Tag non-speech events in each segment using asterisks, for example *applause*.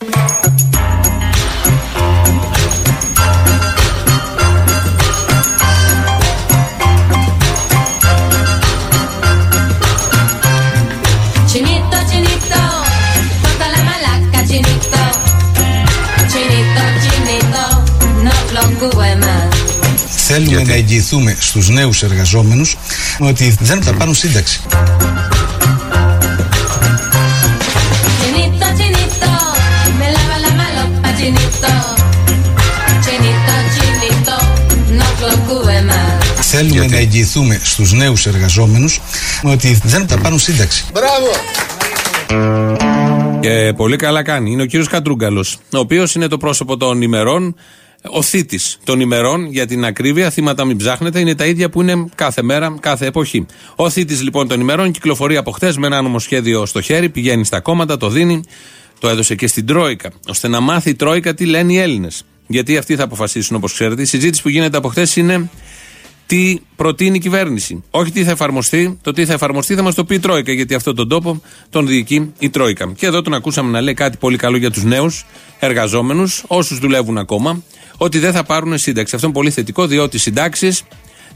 Chinito, chinito, toca la malaca, chinito. Chinito, chinito, no lo cube más. Θέλουμε να εγγυηθούμε στους νέους εργαζόμενους ότι δεν θα πάρουν σύνταξη. Más. Θέλουμε να εγγυηθούμε στους νέους εργαζόμενους ότι δεν θα πάρουν σύνταξη. Και πολύ καλά κάνει. Είναι ο κύριος Κατρούγκαλος, ο οποίος είναι το πρόσωπο των ημερών, ο θήτης των ημερών για την ακρίβεια. Θύματα μην ψάχνετε, είναι τα ίδια που είναι κάθε μέρα, κάθε εποχή. Ο θήτης λοιπόν των ημερών κυκλοφορεί από χτες με ένα νομοσχέδιο στο χέρι, πηγαίνει στα κόμματα, το δίνει, το έδωσε και στην Τρόικα, ώστε να μάθει η Τρόικα τι λένε οι Έλληνες. Γιατί αυτοί θα αποφασίσουν όπως ξέρετε. Η συζήτηση που γίνεται από χτες είναι τι προτείνει η κυβέρνηση. Όχι τι θα εφαρμοστεί. Το τι θα εφαρμοστεί θα μας το πει η Τρόικα, γιατί αυτόν τον τόπο τον διοικεί η Τρόικα. Και εδώ τον ακούσαμε να λέει κάτι πολύ καλό για τους νέους εργαζόμενους, όσους δουλεύουν ακόμα, ότι δεν θα πάρουν σύνταξη. Αυτό είναι πολύ θετικό, διότι οι συντάξεις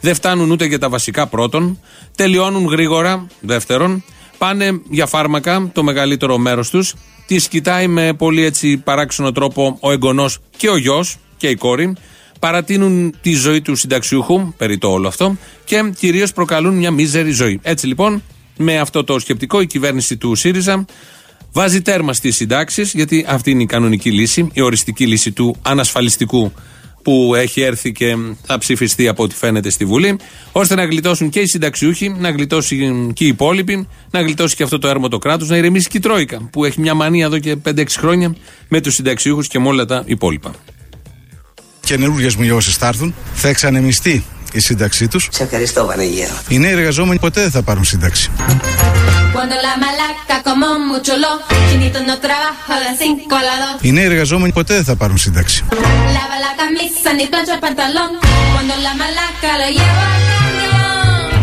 δεν φτάνουν ούτε για τα βασικά πρώτον, τελειώνουν γρήγορα δεύτερον, πάνε για φάρμακα το μεγαλύτερο μέρος τους, τις κοιτάει με πολύ έτσι παράξενο τρόπο ο εγγονός και ο γιος και η κόρη παρατείνουν τη ζωή του συνταξιούχου, περί το όλο αυτό, και κυρίως προκαλούν μια μίζερη ζωή. Έτσι λοιπόν, με αυτό το σκεπτικό, η κυβέρνηση του ΣΥΡΙΖΑ βάζει τέρμα στις συντάξεις, γιατί αυτή είναι η κανονική λύση, η οριστική λύση του ανασφαλιστικού που έχει έρθει και θα ψηφιστεί από ό,τι φαίνεται στη Βουλή, ώστε να γλιτώσουν και οι συνταξιούχοι, να γλιτώσει και οι υπόλοιποι, να γλιτώσει και αυτό το έρμο το κράτος, να ηρεμήσει και η Τρόικα, που έχει μια μανία εδώ και 5-6 χρόνια με τους συνταξιούχους και με όλα τα υπόλοιπα. Καινούργιες μειώσεις θα έρθουν, θα εξανεμιστεί η σύνταξή τους. Σε ευχαριστώ Βανεγέρο. Οι νέοι εργαζόμενοι ποτέ δεν θα πάρουν σύνταξη. Cuando la malaca como mucho lo, chinito no trabaja de 5 a la 2. Οι νέοι εργαζόμενοι ποτέ δεν θα πάρουν σύνταξη. Lava la camisa ni plancha el pantalón. Cuando la malaca lo lleva al camión.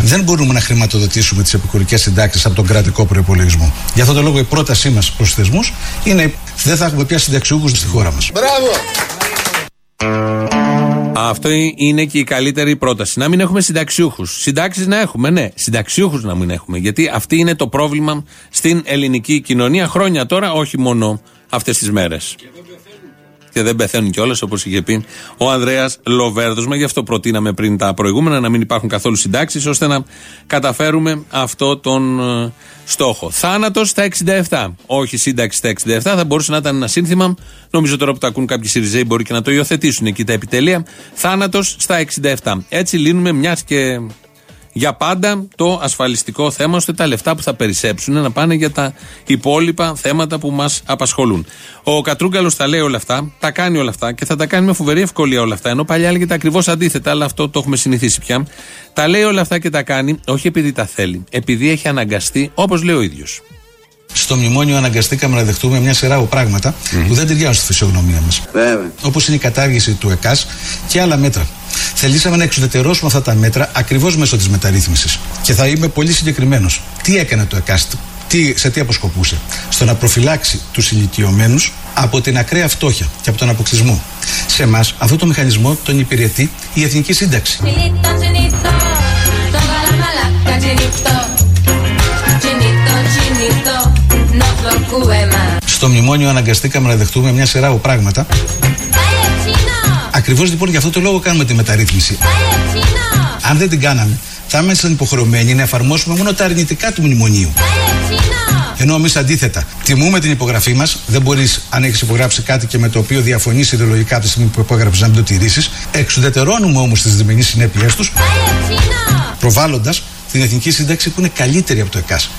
Δεν μπορούμε να χρηματοδοτήσουμε τις επικουρικές συντάξεις από τον κρατικό προπολογισμό. Γι' αυτό το λόγο η πρότασή μας προς του θεσμούς είναι δεν θα έχουμε πια συνταξιούχους στη χώρα μας. Αυτό είναι και η καλύτερη πρόταση. Να μην έχουμε συνταξιούχους. Συντάξεις να έχουμε, ναι. Συνταξιούχους να μην έχουμε. Γιατί αυτή είναι το πρόβλημα στην ελληνική κοινωνία χρόνια τώρα, όχι μόνο αυτές τις μέρες. Και δεν πεθαίνουν κιόλας, όπως είχε πει ο Ανδρέας Λοβέρδος. Μα γι' αυτό προτείναμε πριν τα προηγούμενα να μην υπάρχουν καθόλου συντάξεις, ώστε να καταφέρουμε αυτό τον ε, στόχο. Θάνατος στα 67. Όχι σύνταξη στα 67, θα μπορούσε να ήταν ένα σύνθημα. Νομίζω τώρα που τα ακούν κάποιοι Σιριζέοι μπορεί και να το υιοθετήσουν εκεί τα επιτελεία. Θάνατος στα 67. Έτσι λύνουμε μιας και για πάντα το ασφαλιστικό θέμα, ώστε τα λεφτά που θα περισσέψουν να πάνε για τα υπόλοιπα θέματα που μας απασχολούν. Ο Κατρούγκαλος τα λέει όλα αυτά, τα κάνει όλα αυτά και θα τα κάνει με φοβερή ευκολία όλα αυτά. Ενώ παλιά έλεγε τα ακριβώς αντίθετα, αλλά αυτό το έχουμε συνηθίσει πια. Τα λέει όλα αυτά και τα κάνει όχι επειδή τα θέλει, επειδή έχει αναγκαστεί, όπως λέει ο ίδιος. Στο μνημόνιο αναγκαστήκαμε να δεχτούμε μια σειρά από πράγματα που δεν ταιριάζουν στη φυσιογνωμία μας. Βέβαια. Όπως είναι η κατάργηση του ΕΚΑΣ και άλλα μέτρα. Θελήσαμε να εξουδετερώσουμε αυτά τα μέτρα ακριβώς μέσω της μεταρρύθμισης. Και θα είμαι πολύ συγκεκριμένος. Τι έκανε το ΕΚΑΣ, τι, σε τι αποσκοπούσε. Στο να προφυλάξει τους ηλικιωμένους από την ακραία φτώχεια και από τον αποκλεισμό. Σε εμάς, αυτό το μηχανισμό τον υπηρετεί η Εθνική Σύνταξη. Στο μνημόνιο αναγκαστήκαμε να δεχτούμε μια σειρά από πράγματα. Vaya chino, Ακριβώς λοιπόν για αυτό το λόγο κάνουμε τη μεταρρύθμιση. vaya chino, Αν δεν την κάναμε, θα ήμασταν υποχρεωμένοι να εφαρμόσουμε μόνο τα αρνητικά του μνημονίου. vaya chino. Ενώ εμείς αντίθετα, τιμούμε την υπογραφή μας. Δεν μπορείς, αν έχεις υπογράψει κάτι και με το οποίο διαφωνείς ιδεολογικά από τη στιγμή που υπόγραψε, να μην το τηρήσεις. Εξουδετερώνουμε όμως τις δυσμενεί συνέπειές τους, Vaya chino. προβάλλοντας την εθνική σύνταξη που είναι καλύτερη από το ΕΚΑΣ.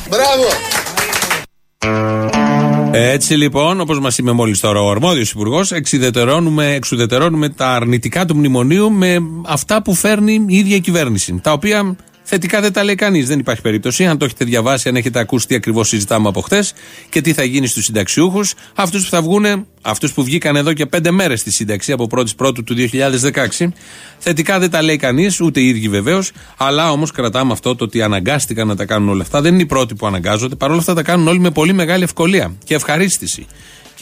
Έτσι λοιπόν, όπως μας είπε μόλις τώρα ο αρμόδιος υπουργός, εξουδετερώνουμε, εξουδετερώνουμε τα αρνητικά του μνημονίου με αυτά που φέρνει η ίδια η κυβέρνηση. Τα οποία θετικά δεν τα λέει κανείς. Δεν υπάρχει περίπτωση. Αν το έχετε διαβάσει, αν έχετε ακούσει τι ακριβώς συζητάμε από χτες και τι θα γίνει στους συνταξιούχους, αυτούς που θα βγουν, αυτούς που βγήκαν εδώ και πέντε μέρες στη σύνταξη από 1η Πρώτου του 2016. Θετικά δεν τα λέει κανείς, ούτε οι ίδιοι βεβαίως, αλλά όμως κρατάμε αυτό το ότι αναγκάστηκαν να τα κάνουν όλα αυτά. Δεν είναι οι πρώτοι που αναγκάζονται. Παρ' όλα αυτά τα κάνουν όλοι με πολύ μεγάλη ευκολία και ευχαρίστηση.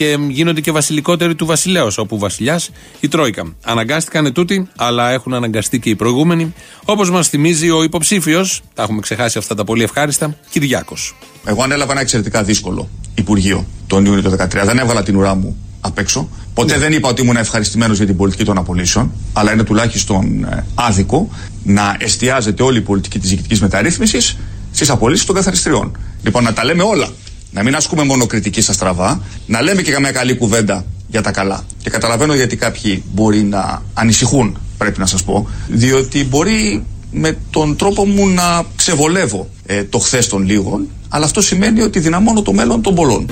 Και και γίνονται και βασιλικότεροι του βασιλέως, όπου βασιλιάς η Τρόικα. Αναγκάστηκαν ετούτοι, αλλά έχουν αναγκαστεί και οι προηγούμενοι, όπως μας θυμίζει ο υποψήφιος, τα έχουμε ξεχάσει αυτά τα πολύ ευχάριστα, Κυριάκος. Εγώ ανέλαβα ένα εξαιρετικά δύσκολο Υπουργείο τον Ιούνιο του 2013. Δεν έβγαλα την ουρά μου απ' έξω. Ποτέ δεν είπα ότι ήμουν ευχαριστημένος για την πολιτική των απολύσεων, αλλά είναι τουλάχιστον ε, άδικο να εστιάζεται όλη η πολιτική της διοικητικής μεταρρύθμισης στις απολύσεις των καθαριστριών. Λοιπόν, να τα λέμε όλα. Να μην ασκούμε μόνο κριτική στα στραβά, να λέμε και καμιά καλή κουβέντα για τα καλά. Και καταλαβαίνω γιατί κάποιοι μπορεί να ανησυχούν, πρέπει να σας πω, διότι μπορεί με τον τρόπο μου να ξεβολεύω ε, το χθες των λίγων, αλλά αυτό σημαίνει ότι δυναμώνω το μέλλον των πολλών.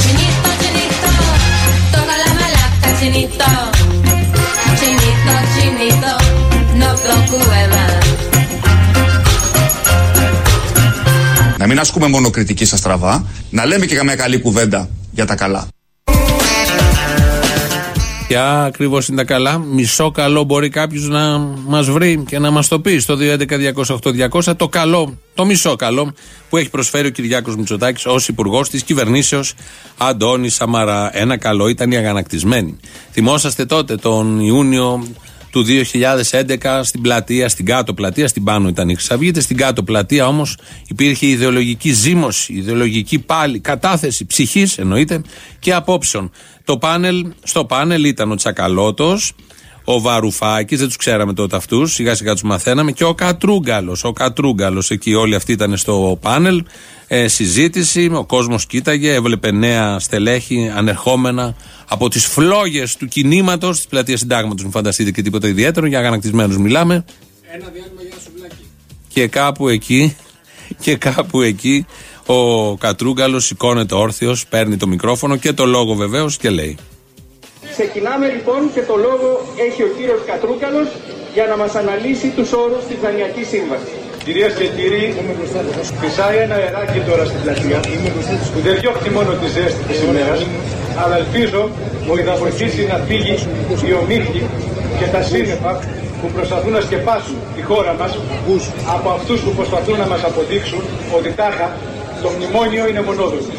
Chinito, chinito, toca la malaca, chinito. Chinito, chinito, no procure Να μην ασκούμε μόνο κριτική στα στραβά, να λέμε και καμιά καλή κουβέντα για τα καλά. Ποια ακριβώς είναι τα καλά. Μισό καλό μπορεί κάποιος να μας βρει και να μας το πει στο 211-208-200 το καλό, το μισό καλό που έχει προσφέρει ο Κυριάκος Μητσοτάκης ως υπουργός της κυβερνήσεως Αντώνη Σαμαρά. Ένα καλό ήταν οι αγανακτισμένοι. Θυμόσαστε τότε τον Ιούνιο του 2011 στην πλατεία, στην κάτω πλατεία, στην πάνω ήταν οι Χρυσαυγίτες, στην κάτω πλατεία όμως υπήρχε ιδεολογική ζήμωση, ιδεολογική πάλι κατάθεση ψυχής εννοείται και απόψεων. Το πάνελ, στο πάνελ ήταν ο Τσακαλώτος, ο Βαρουφάκης, δεν τους ξέραμε τότε αυτούς, σιγά σιγά τους μαθαίναμε, και ο Κατρούγκαλος. Ο Κατρούγκαλος, εκεί όλοι αυτοί ήταν στο πάνελ. Ε, συζήτηση, ο κόσμος κοίταγε, έβλεπε νέα στελέχη ανερχόμενα από τις φλόγες του κινήματος της πλατείας Συντάγματος. Μην φανταστείτε και τίποτα ιδιαίτερο, για αγανακτισμένους μιλάμε. Ένα διάλειμμα για σουβλάκι. Και κάπου εκεί, και κάπου εκεί, ο Κατρούγκαλος σηκώνεται όρθιος, παίρνει το μικρόφωνο και το λόγο βεβαίως και λέει. Ξεκινάμε λοιπόν και το λόγο έχει ο κύριος Κατρούκαλος για να μας αναλύσει τους όρους της Δανειακής Σύμβασης. Κυρίες και κύριοι, φυσάει ένα αεράκι τώρα στην πλατεία που δεν διώχνει μόνο τη ζέστη της ημέρας, αλλά ελπίζω ότι θα βοηθήσει να φύγει η ομίχλη και τα σύννεφα που προσπαθούν να σκεπάσουν τη χώρα μας από αυτούς που προσπαθούν να μας αποδείξουν ότι τάχα το μνημόνιο είναι μονόδρομος.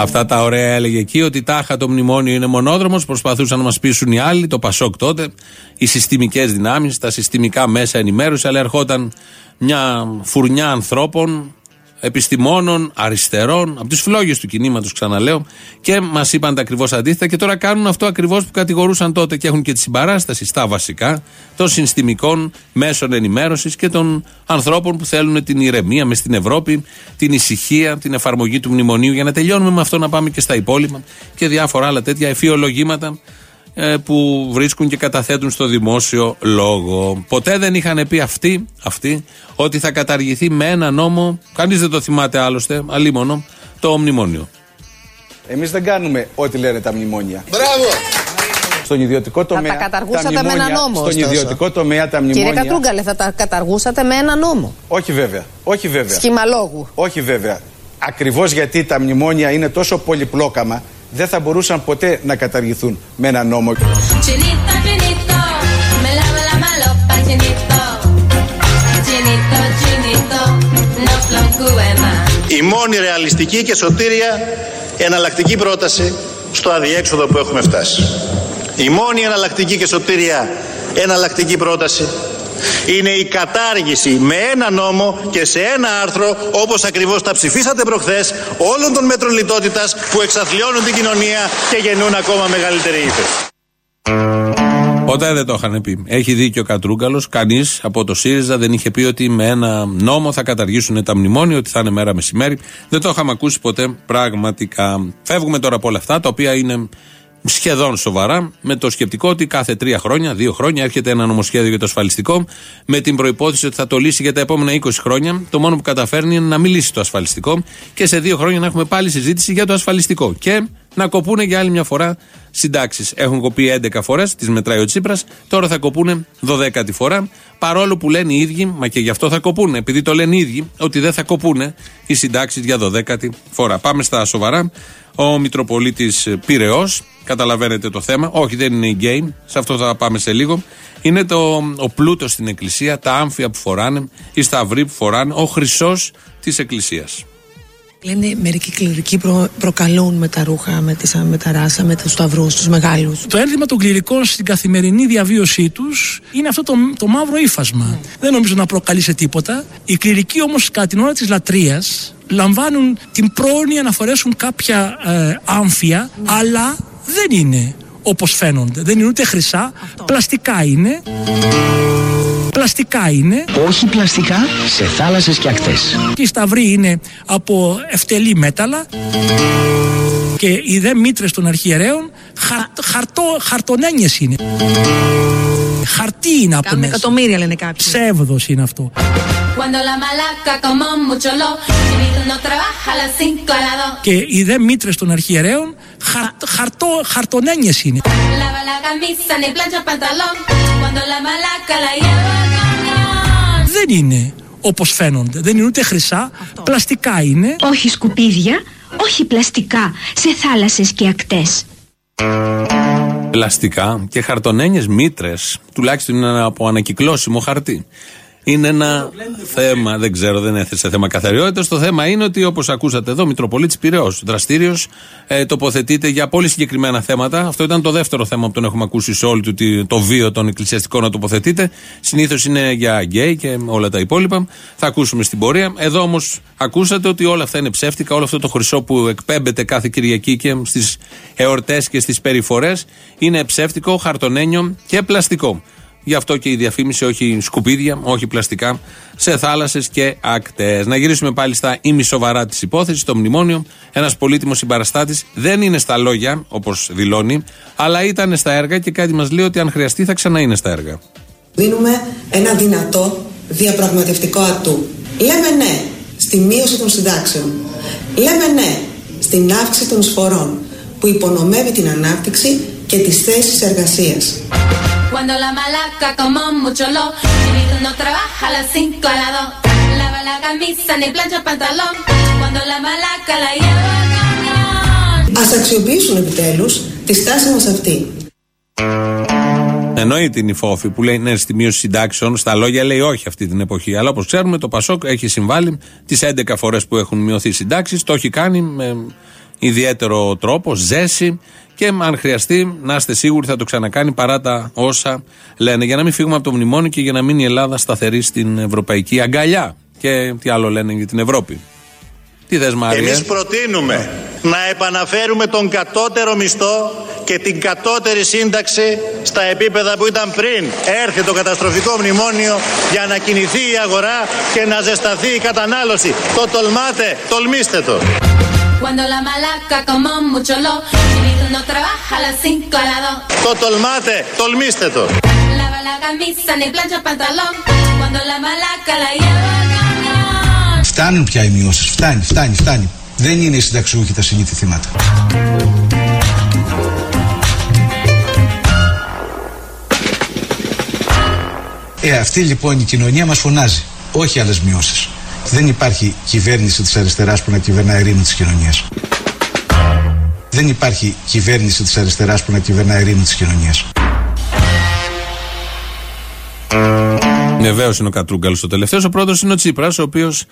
Αυτά τα ωραία έλεγε εκεί ότι τάχα το μνημόνιο είναι μονόδρομος. Προσπαθούσαν να μας πείσουν οι άλλοι, το Πασόκ τότε, οι συστημικές δυνάμεις, τα συστημικά μέσα ενημέρωση, αλλά ερχόταν μια φουρνιά ανθρώπων, επιστημόνων, αριστερών, από τις φλόγες του κινήματος, ξαναλέω, και μας είπαν τα ακριβώς αντίθετα. Και τώρα κάνουν αυτό ακριβώς που κατηγορούσαν τότε και έχουν και τη συμπαράσταση στα βασικά των συστημικών μέσων ενημέρωσης και των ανθρώπων που θέλουν την ηρεμία μες στην Ευρώπη, την ησυχία, την εφαρμογή του μνημονίου. Για να τελειώνουμε με αυτό, να πάμε και στα υπόλοιπα και διάφορα άλλα τέτοια εφιολογήματα ε, που βρίσκουν και καταθέτουν στο δημόσιο λόγο. Ποτέ δεν είχαν πει αυτοί, αυτοί ότι θα καταργηθεί με ένα νόμο, κανείς δεν το θυμάται άλλωστε, αλίμονο, το μνημόνιο. Εμείς δεν κάνουμε ό,τι λένε τα μνημόνια. Μπράβο! Στον ιδιωτικό τομέα. τα καταργούσατε με μνημόνια- ένα νόμο, Στον ωστόσο. ιδιωτικό τομέα τα Κύριε μνημόνια. Κατρούγκαλε, θα τα καταργούσατε με ένα νόμο; Όχι βέβαια. Όχι βέβαια. Σχημαλόγου. Όχι βέβαια. Ακριβώς γιατί τα μνημόνια είναι τόσο πολυπλόκαμα, δεν θα μπορούσαν ποτέ να καταργηθούν με ένα νόμο. Chinito, chinito, me lava la malopa, chinito. Chinito, chinito, no procure más. Η μόνη ρεαλιστική και σωτήρια εναλλακτική πρόταση στο αδιέξοδο που έχουμε φτάσει. Η μόνη εναλλακτική και σωτήρια εναλλακτική πρόταση είναι η κατάργηση με ένα νόμο και σε ένα άρθρο όπως ακριβώς τα ψηφίσατε προχθές όλων των μέτρων λιτότητας που εξαθλιώνουν την κοινωνία και γεννούν ακόμα μεγαλύτερη ύφεση. Ποτέ δεν το είχαν πει. Έχει δίκιο ο Κατρούγκαλος. Κανείς από το ΣΥΡΙΖΑ δεν είχε πει ότι με ένα νόμο θα καταργήσουν τα μνημόνια, ότι θα είναι μέρα μεσημέρι. Δεν το είχαμε ακούσει ποτέ πραγματικά. Φεύγουμε τώρα από όλα αυτά, τα οποία είναι σχεδόν σοβαρά, με το σκεπτικό ότι κάθε τρία χρόνια, δύο χρόνια έρχεται ένα νομοσχέδιο για το ασφαλιστικό, με την προπόθεση ότι θα το λύσει για τα επόμενα 20 χρόνια. Το μόνο που καταφέρνει είναι να μην λύσει το ασφαλιστικό και σε δύο χρόνια να έχουμε πάλι συζήτηση για το ασφαλιστικό. Και να κοπούνε για άλλη μια φορά συντάξεις. Έχουν κοπεί 11 φορές, τις μετράει ο Τσίπρας, τώρα θα κοπούνε 12η φορά. Παρόλο που λένε οι ίδιοι, μα και γι' αυτό θα κοπούνε, επειδή το λένε οι ίδιοι, ότι δεν θα κοπούνε οι συντάξεις για 12η φορά. Πάμε στα σοβαρά. Ο Μητροπολίτης Πυραιό, καταλαβαίνετε το θέμα. Όχι, δεν είναι η game, σε αυτό θα πάμε σε λίγο. Είναι το, ο πλούτος στην Εκκλησία, τα άμφια που φοράνε, οι σταυροί που φοράνε, ο χρυσός της Εκκλησίας. Λένε μερικοί κληρικοί προ, προκαλούν με τα ρούχα, με, τις, με τα ράσα, με τους σταυρούς, τους μεγάλους. Το ένδυμα των κληρικών στην καθημερινή διαβίωσή τους είναι αυτό το, το μαύρο ύφασμα. Δεν νομίζω να προκαλεί σε τίποτα. Οι κληρικοί όμως κατά την ώρα της λατρείας λαμβάνουν την πρόνοια να φορέσουν κάποια ε, άμφια, αλλά δεν είναι όπως φαίνονται. Δεν είναι ούτε χρυσά, πλαστικά είναι. Πλαστικά είναι. Όχι πλαστικά σε θάλασσες και ακτές. Και οι σταυροί είναι από ευτελή μέταλλα και οι δε μήτρες των αρχιερέων χαρ, χαρτό, χαρτονένιες είναι. Χαρτί είναι από Κάνουν μέσα. εκατομμύρια λένε κάποιοι. Ψεύδος είναι αυτό. Cuando la malaca como mucho lo, Chinito no trabaja a las 5 a las 2. Και οι δε μήτρες των αρχιερέων χαρ, χαρτό, χαρτονένιες είναι. Lava la camisa ni plancha el pantalón. Cuando la malaca la lleva al camión. Δεν είναι όπως φαίνονται. Δεν είναι ούτε χρυσά, πλαστικά είναι. Όχι σκουπίδια, όχι πλαστικά, σε θάλασσες και ακτές. πλαστικά και χαρτονένιες μήτρες. Τουλάχιστον είναι ένα από ανακυκλώσιμο χαρτί. Είναι ένα θέμα, δεν ξέρω, δεν έθεσε θέμα καθαριότητα. Το θέμα είναι ότι, όπως ακούσατε εδώ, Μητροπολίτης Πυραιός, δραστήριος, ε, τοποθετείται για πολύ συγκεκριμένα θέματα. Αυτό ήταν το δεύτερο θέμα που τον έχουμε ακούσει σε όλη του τη- το βίο των εκκλησιαστικών να τοποθετείται. Συνήθως είναι για γκέι και όλα τα υπόλοιπα. Θα ακούσουμε στην πορεία. Εδώ όμως ακούσατε ότι όλα αυτά είναι ψεύτικα. Όλο αυτό το χρυσό που εκπέμπεται κάθε Κυριακή και στις εορτές και στις περιφορές είναι ψεύτικο, χαρτονένιο και πλαστικό. Γι' αυτό και η διαφήμιση όχι σκουπίδια, όχι πλαστικά, σε θάλασσες και ακτές. Να γυρίσουμε πάλι στα ημισοβαρά της υπόθεσης, το μνημόνιο. Ένας πολύτιμος συμπαραστάτης δεν είναι στα λόγια, όπως δηλώνει, αλλά ήταν στα έργα και κάτι μας λέει ότι αν χρειαστεί θα ξανά είναι στα έργα. Δίνουμε ένα δυνατό διαπραγματευτικό ατού. Λέμε ναι στη μείωση των συντάξεων. Λέμε ναι στην αύξηση των εισφορών που υπονομεύει την ανάπτυξη και τις θέσεις εργασίας. Cuando la malaca como mucho lo, Chinito no trabaja a las 5 a las 2. Lava la camisa ni plancha el pantalón. Cuando la malaca la lleva al camión. Ας αξιοποιήσουν επιτέλους τη στάση μας αυτή. Εννοεί την υφόφη που λέει ναι στη μείωση συντάξεων. Στα λόγια λέει όχι αυτή την εποχή. Αλλά όπως ξέρουμε, το Πασόκ έχει συμβάλει τις 11 φορές που έχουν μειωθεί οι συντάξεις. Το έχει κάνει με ιδιαίτερο τρόπο, ζέση. Και αν χρειαστεί, να είστε σίγουροι θα το ξανακάνει παρά τα όσα λένε. Για να μην φύγουμε από το μνημόνιο και για να μείνει η Ελλάδα σταθερή στην ευρωπαϊκή αγκαλιά. Και τι άλλο λένε για την Ευρώπη. Τι θες Μάρια. Εμείς προτείνουμε να επαναφέρουμε τον κατώτερο μισθό και την κατώτερη σύνταξη στα επίπεδα που ήταν πριν έρθει το καταστροφικό μνημόνιο για να κινηθεί η αγορά και να ζεσταθεί η κατανάλωση. Το τολμάτε, τολμήστε το. Cuando la malaca como mucho lo, Chinito no trabaja a las 5 a las 2. Το τολμάτε, τολμήστε το. Lava la camisa ni plancha el pantalón. Cuando la malaca la lleva al camión. Φτάνουν πια οι μειώσεις. Φτάνει, φτάνει, φτάνει. Δεν είναι οι συνταξιούχοι τα συνήθι θύματα. Ε, αυτή λοιπόν η κοινωνία μας φωνάζει. Όχι άλλες μειώσεις. Δεν υπάρχει κυβέρνηση της αριστεράς που να κυβερνάει ειρήνη της κοινωνίας. Δεν υπάρχει κυβέρνηση της αριστεράς που να κυβερνάει ειρήνη της κοινωνίας. Βεβαίως είναι ο Κατρούγκαλος ο τελευταίος. Ο πρώτο είναι ο Τσίπρας, ο οποίος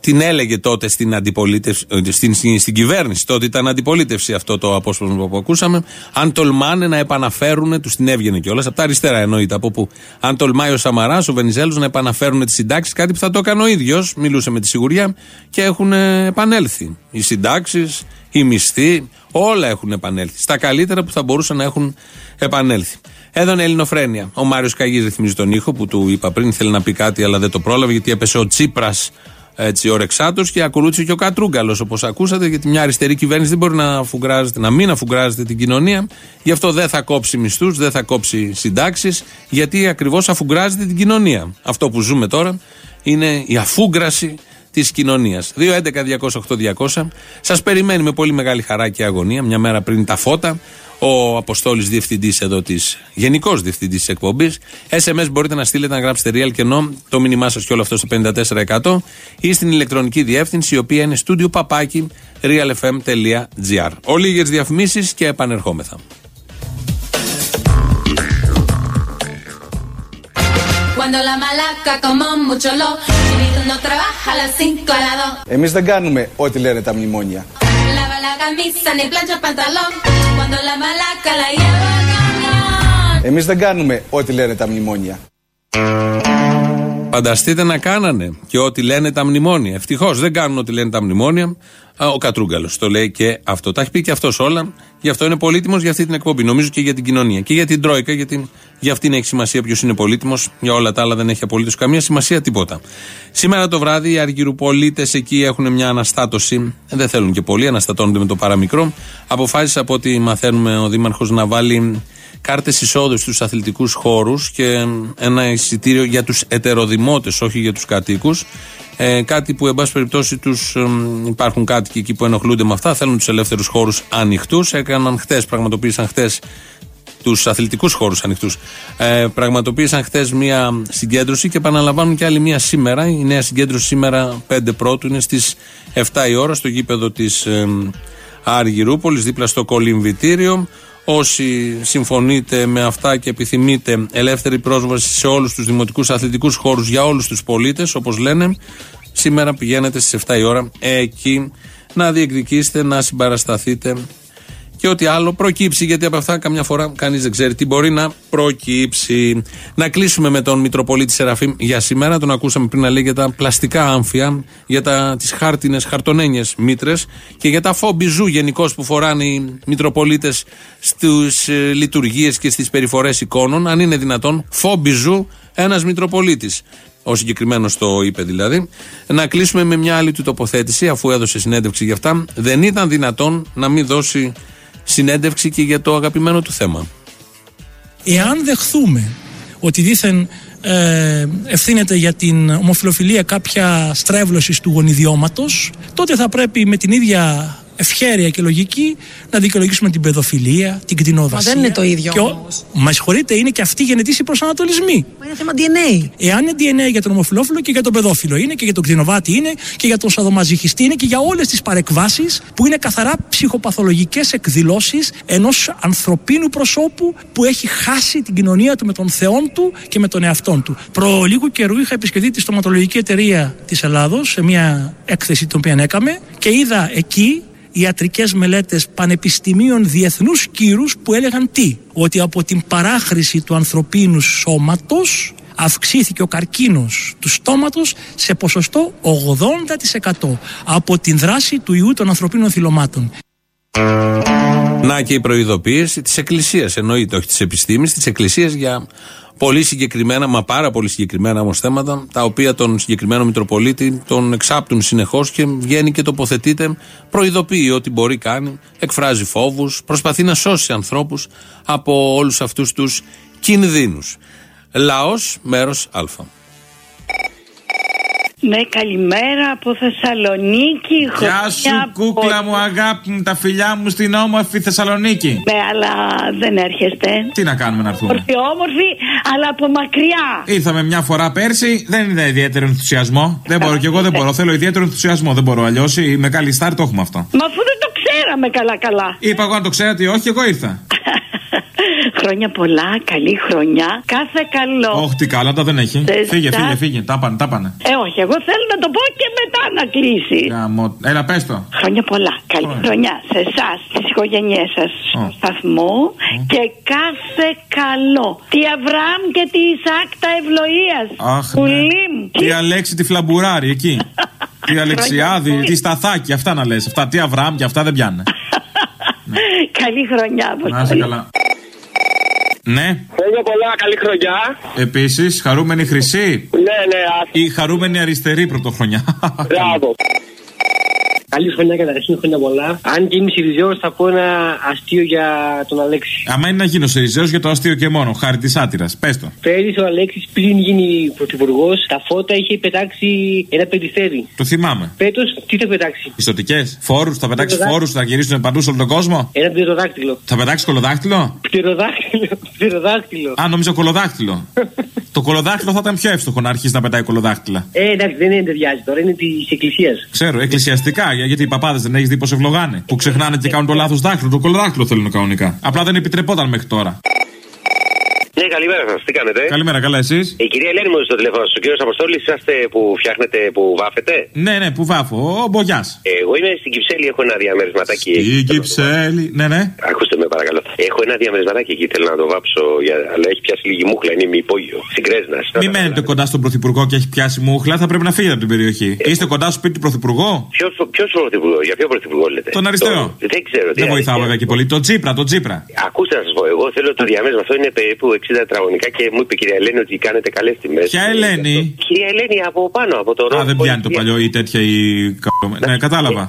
την έλεγε τότε στην αντιπολίτευση, ε, στην, στην, στην κυβέρνηση. Τότε ήταν αντιπολίτευση αυτό το απόσπασμα που ακούσαμε. Αν τολμάνε να επαναφέρουν, τους την έβγαινε κιόλας. Από τα αριστερά εννοείται. Από που αν τολμάει ο Σαμαράς, ο Βενιζέλος να επαναφέρουν τις συντάξεις, κάτι που θα το έκανε ο ίδιος. Μιλούσε με τη σιγουριά και έχουν ε, επανέλθει. Οι συντάξεις, οι μισθοί, όλα έχουν επανέλθει. Στα καλύτερα που θα μπορούσαν να έχουν επανέλθει. Εδώ είναι Ελληνοφρένια. Ο Μάριος Καγής ρυθμίζει τον ήχο που του είπα πριν. Θέλει να πει κάτι, αλλά δεν το πρόλαβε γιατί έπεσε ο Τσίπρας έτσι ορεξάτο και ακολούθησε και ο Κατρούγκαλος όπως ακούσατε. Γιατί μια αριστερή κυβέρνηση δεν μπορεί να, αφουγκράζεται, να μην αφουγκράζεται την κοινωνία. Γι' αυτό δεν θα κόψει μισθούς, δεν θα κόψει συντάξεις, γιατί ακριβώς αφουγκράζεται την κοινωνία. Αυτό που ζούμε τώρα είναι η αφούγκραση της κοινωνίας. 2.11.208.200. Σας περιμένει με πολύ μεγάλη χαρά και αγωνία μια μέρα πριν τα φώτα. Ο Αποστόλης Διευθυντής εδώ της, Γενικός Διευθυντής της εκπομπής. SMS μπορείτε να στείλετε να γράψετε real και no, το μήνυμά σας και όλο αυτό στο 54% ή στην ηλεκτρονική διεύθυνση η οποία είναι στούντιο παπάκι realfm.gr. Ολίγε διαφημίσεις και επανερχόμεθα. Cuando la malaca como mucho lo, Chinito tú no trabajas a las 5 a las 2. Εμείς δεν κάνουμε ό,τι λένε τα μνημόνια. Lava la camisa ni plancha el pantalón. Cuando la malaca la lleva al camión. Εμείς δεν κάνουμε ό,τι λένε τα μνημόνια. Φανταστείτε να κάνανε και ό,τι λένε τα μνημόνια. Ευτυχώς δεν κάνουν ό,τι λένε τα μνημόνια. Α, Ο Κατρούγκαλος το λέει και αυτό. Τα έχει πει και αυτός όλα. Γι' αυτό είναι πολύτιμος για αυτή την εκπομπή. Νομίζω και για την κοινωνία. Και για την Τρόικα, γιατί για αυτήν έχει σημασία ποιος είναι πολύτιμος. Για όλα τα άλλα δεν έχει απολύτως καμία σημασία τίποτα. Σήμερα το βράδυ οι αργυροπολίτε εκεί έχουν μια αναστάτωση. Δεν θέλουν και πολύ, αναστατώνονται με το παραμικρό. Αποφάσισε από ό,τι μαθαίνουμε ο Δήμαρχος να βάλει κάρτες εισόδου στους αθλητικούς χώρους και ένα εισιτήριο για τους ετεροδημότες, όχι για τους κατοίκους. Ε, κάτι που, εν πάση περιπτώσει, τους, εμ, υπάρχουν κάτοικοι εκεί που ενοχλούνται με αυτά, θέλουν τους ελεύθερους χώρους ανοιχτούς. Έκαναν χτε, πραγματοποίησαν χτε τους αθλητικούς χώρους ανοιχτούς. Ε, πραγματοποίησαν χτε μία συγκέντρωση και επαναλαμβάνουν και άλλη μία σήμερα. Η νέα συγκέντρωση σήμερα 5 πρώτου είναι στις 7 η ώρα στο γήπεδο της ε, Αργυρούπολη, δίπλα στο κολυμβητήριο. Όσοι συμφωνείτε με αυτά και επιθυμείτε ελεύθερη πρόσβαση σε όλους τους δημοτικούς αθλητικούς χώρους για όλους τους πολίτες, όπως λένε, σήμερα πηγαίνετε στις 7 η ώρα εκεί να διεκδικήσετε, να συμπαρασταθείτε και ό,τι άλλο προκύψει, γιατί από αυτά καμιά φορά κανείς δεν ξέρει τι μπορεί να προκύψει. Να κλείσουμε με τον Μητροπολίτη Σεραφείμ για σήμερα. Τον ακούσαμε πριν να λέει για τα πλαστικά άμφια, για τις χάρτινες, χαρτονένιες μήτρες και για τα φόμπιζού γενικώς που φοράνε οι Μητροπολίτες στι ε, λειτουργίες και στις περιφορές εικόνων. Αν είναι δυνατόν, φόμπιζού ένας Μητροπολίτης. Ο συγκεκριμένος το είπε δηλαδή. Να κλείσουμε με μια άλλη του τοποθέτηση, αφού έδωσε συνέντευξη για αυτά. Δεν ήταν δυνατόν να μην δώσει συνέντευξη και για το αγαπημένο του θέμα. Εάν δεχθούμε ότι δήθεν ε, ευθύνεται για την ομοφιλοφιλία κάποια στρέβλωσης του γονιδιώματος, τότε θα πρέπει με την ίδια ευχέρεια και λογική να δικαιολογήσουμε την παιδοφιλία, την κτηνοδασία. Μα δεν είναι το ίδιο Και ο- όμως. Μα συγχωρείτε, είναι και αυτοί γενετήσιοι προσανατολισμοί. Μα είναι θέμα DNA. Εάν είναι DNA για τον ομοφυλόφιλο και για τον παιδόφιλο είναι και για τον κτηνοβάτη είναι και για τον σαδομαζιχιστή είναι και για όλες τις παρεκβάσεις που είναι καθαρά ψυχοπαθολογικές εκδηλώσεις ενός ανθρωπίνου προσώπου που έχει χάσει την κοινωνία του με τον Θεόν του και με τον εαυτόν του. Προ λίγου καιρού είχα επισκεφτεί τη στοματολογική εταιρεία της Ελλάδος σε μια έκθεση την οποία έκαμε και είδα εκεί ιατρικές μελέτες πανεπιστημίων διεθνούς κύρους που έλεγαν τι, ότι από την παράχρηση του ανθρωπίνου σώματος αυξήθηκε ο καρκίνος του στόματος σε ποσοστό 80% από την δράση του ιού των ανθρωπίνων θυλωμάτων. Να και η προειδοποίηση της Εκκλησίας. Εννοείται, όχι της επιστήμης, της Εκκλησίας για πολύ συγκεκριμένα, μα πάρα πολύ συγκεκριμένα όμως θέματα, τα οποία τον συγκεκριμένο Μητροπολίτη τον εξάπτουν συνεχώς και βγαίνει και τοποθετείται, προειδοποιεί ότι μπορεί κάνει, εκφράζει φόβους, προσπαθεί να σώσει ανθρώπους από όλους αυτούς τους κινδύνους. Λαός, μέρος Α. Ναι, καλημέρα από Θεσσαλονίκη. Γεια σου, Χρόνια κούκλα πολλά. μου, αγάπη μου, τα φιλιά μου στην όμορφη Θεσσαλονίκη. Ναι, αλλά δεν έρχεστε. Τι να κάνουμε να έρθουμε; Όμορφη, όμορφη, αλλά από μακριά. Ήρθαμε μια φορά πέρσι, δεν είναι ιδιαίτερο ενθουσιασμό. Δεν μπορώ κι εγώ, δεν μπορώ. Θέλω ιδιαίτερο ενθουσιασμό. Δεν μπορώ αλλιώς. Με καλή στάρ το έχουμε αυτό. Μα αφού δεν το ξέραμε καλά-καλά. Είπα εγώ αν το ξέρατε ή όχι, εγώ ήρθα. Χρόνια πολλά, καλή χρονιά. Κάθε καλό. Όχι, τι καλά, τα δεν έχει. Σε Φύγε, εσάς. φύγε, φύγε. Τα πάνε, τα πάνε. Ε, όχι, εγώ θέλω να το πω και μετά να κλείσει. Γαμώ. Έλα, πες το. Χρόνια πολλά. Καλή χρονιά σε εσάς, στις οικογένειές σας, στο σταθμό και κάθε καλό. Τη Αβραάμ και τη Ισάκ τα ευλογίας. Αχ, Πουλί ναι. μου. Τι Αλέξη τη Φλαμπουράρη εκεί. *laughs* Τι Αλεξιάδη, πολλά. τι Σταθάκη, αυτά να λες. Αυτά τι Αβραάμ και αυτά δεν πιάνε. *laughs* Καλή χρονιά, Να είσαι Αποστολή. καλά. Ναι. Χρόνια πολλά, καλή χρονιά. Επίσης, χαρούμενη χρυσή. Ναι, ναι, α, Ή χαρούμενη αριστερή πρωτοχρονιά. μπράβο. Καλή χρονιά καταρχήν, χρόνια πολλά. Αν και είμαι Σιριζέος, θα πω ένα αστείο για τον Αλέξη. Άμα είναι να γίνω Σιριζέος για το αστείο και μόνο, χάρη της άτυρας. Πες το. Πέρυσι ο Αλέξης πριν γίνει πρωθυπουργός, τα φώτα είχε πετάξει ένα περιστέρι. Το θυμάμαι. Φέτος τι θα πετάξει; Πιστοτικές, φόρους, θα πετάξει Πτεροδά- φόρους, θα γυρίσουν παντού σε όλο τον κόσμο; Ένα πτεροδάκτυλο. Θα πετάξει κολοδάκτυλο. Πτεροδάκτυλο. Πτεροδάκτυλο. Α, νόμιζα κολοδάκτυλο. *laughs* το κολοδάκτυλο θα ήταν πιο εύστοχο να αρχίσει να πετάει κολοδάκτυλα. Ε, εντάξει, δεν είναι ταιριάζει τώρα, είναι της εκκλησίας. Ξέρω, εκκλησιαστικά, για- γιατί οι παπάδες δεν έχεις δει πώς ευλογάνε. Που ξεχνάνε και κάνουν το λάθος δάκτυλο. Το κολοδάκτυλο θέλουν κανονικά. Απλά δεν επιτρεπόταν μέχρι τώρα. Ναι, καλημέρα σας. Τι κάνετε; Καλημέρα, καλά εσείς; Η κυρία Ελένη μου στο τηλέφωνο σας. Ο κύριος Αποστόλης, είσαστε που φτιάχνετε, που βάφετε; Ναι, ναι, που βάφω. Ο Μπογιάς. Εγώ είμαι στην Κυψέλη, έχω ένα διαμερισματάκι. Η Κυψέλη. Ναι, ναι. Ακούστε με παρακαλώ. Έχω ένα διαμερισματάκι εκεί, θέλω να το βάψω, για... αλλά έχει πιάσει λίγη μούχλα, είναι μη υπόγειο. Στην Κρέσνα. Μην μένετε κοντά στον Πρωθυπουργό και έχει πιάσει μούχλα, θα πρέπει να φύγετε από την περιοχή. Είστε κοντά στο σπίτι του Πρωθυπουργού; Ποιο πρωθυπουργό, για ποιο πρωθυπουργό λέτε; Τον αριστερό. Το- Δεν ξέρω. τι Δεν βοηθάω αλήθεια. βέβαια και πολύ. Το Τσίπρα, το Τσίπρα. Ακούστε να σας πω, εγώ θέλω το διαμέρισμα αυτό είναι περίπου 60 τετραγωνικά και μου είπε η κυρία Ελένη ότι κάνετε καλές τιμές. Ποια Ελένη; Κυρία Ελένη από πάνω, από το Α, ρόλο. δεν πιάνει το παλιό ή τέτοια η. κα- Ναι, κατάλαβα.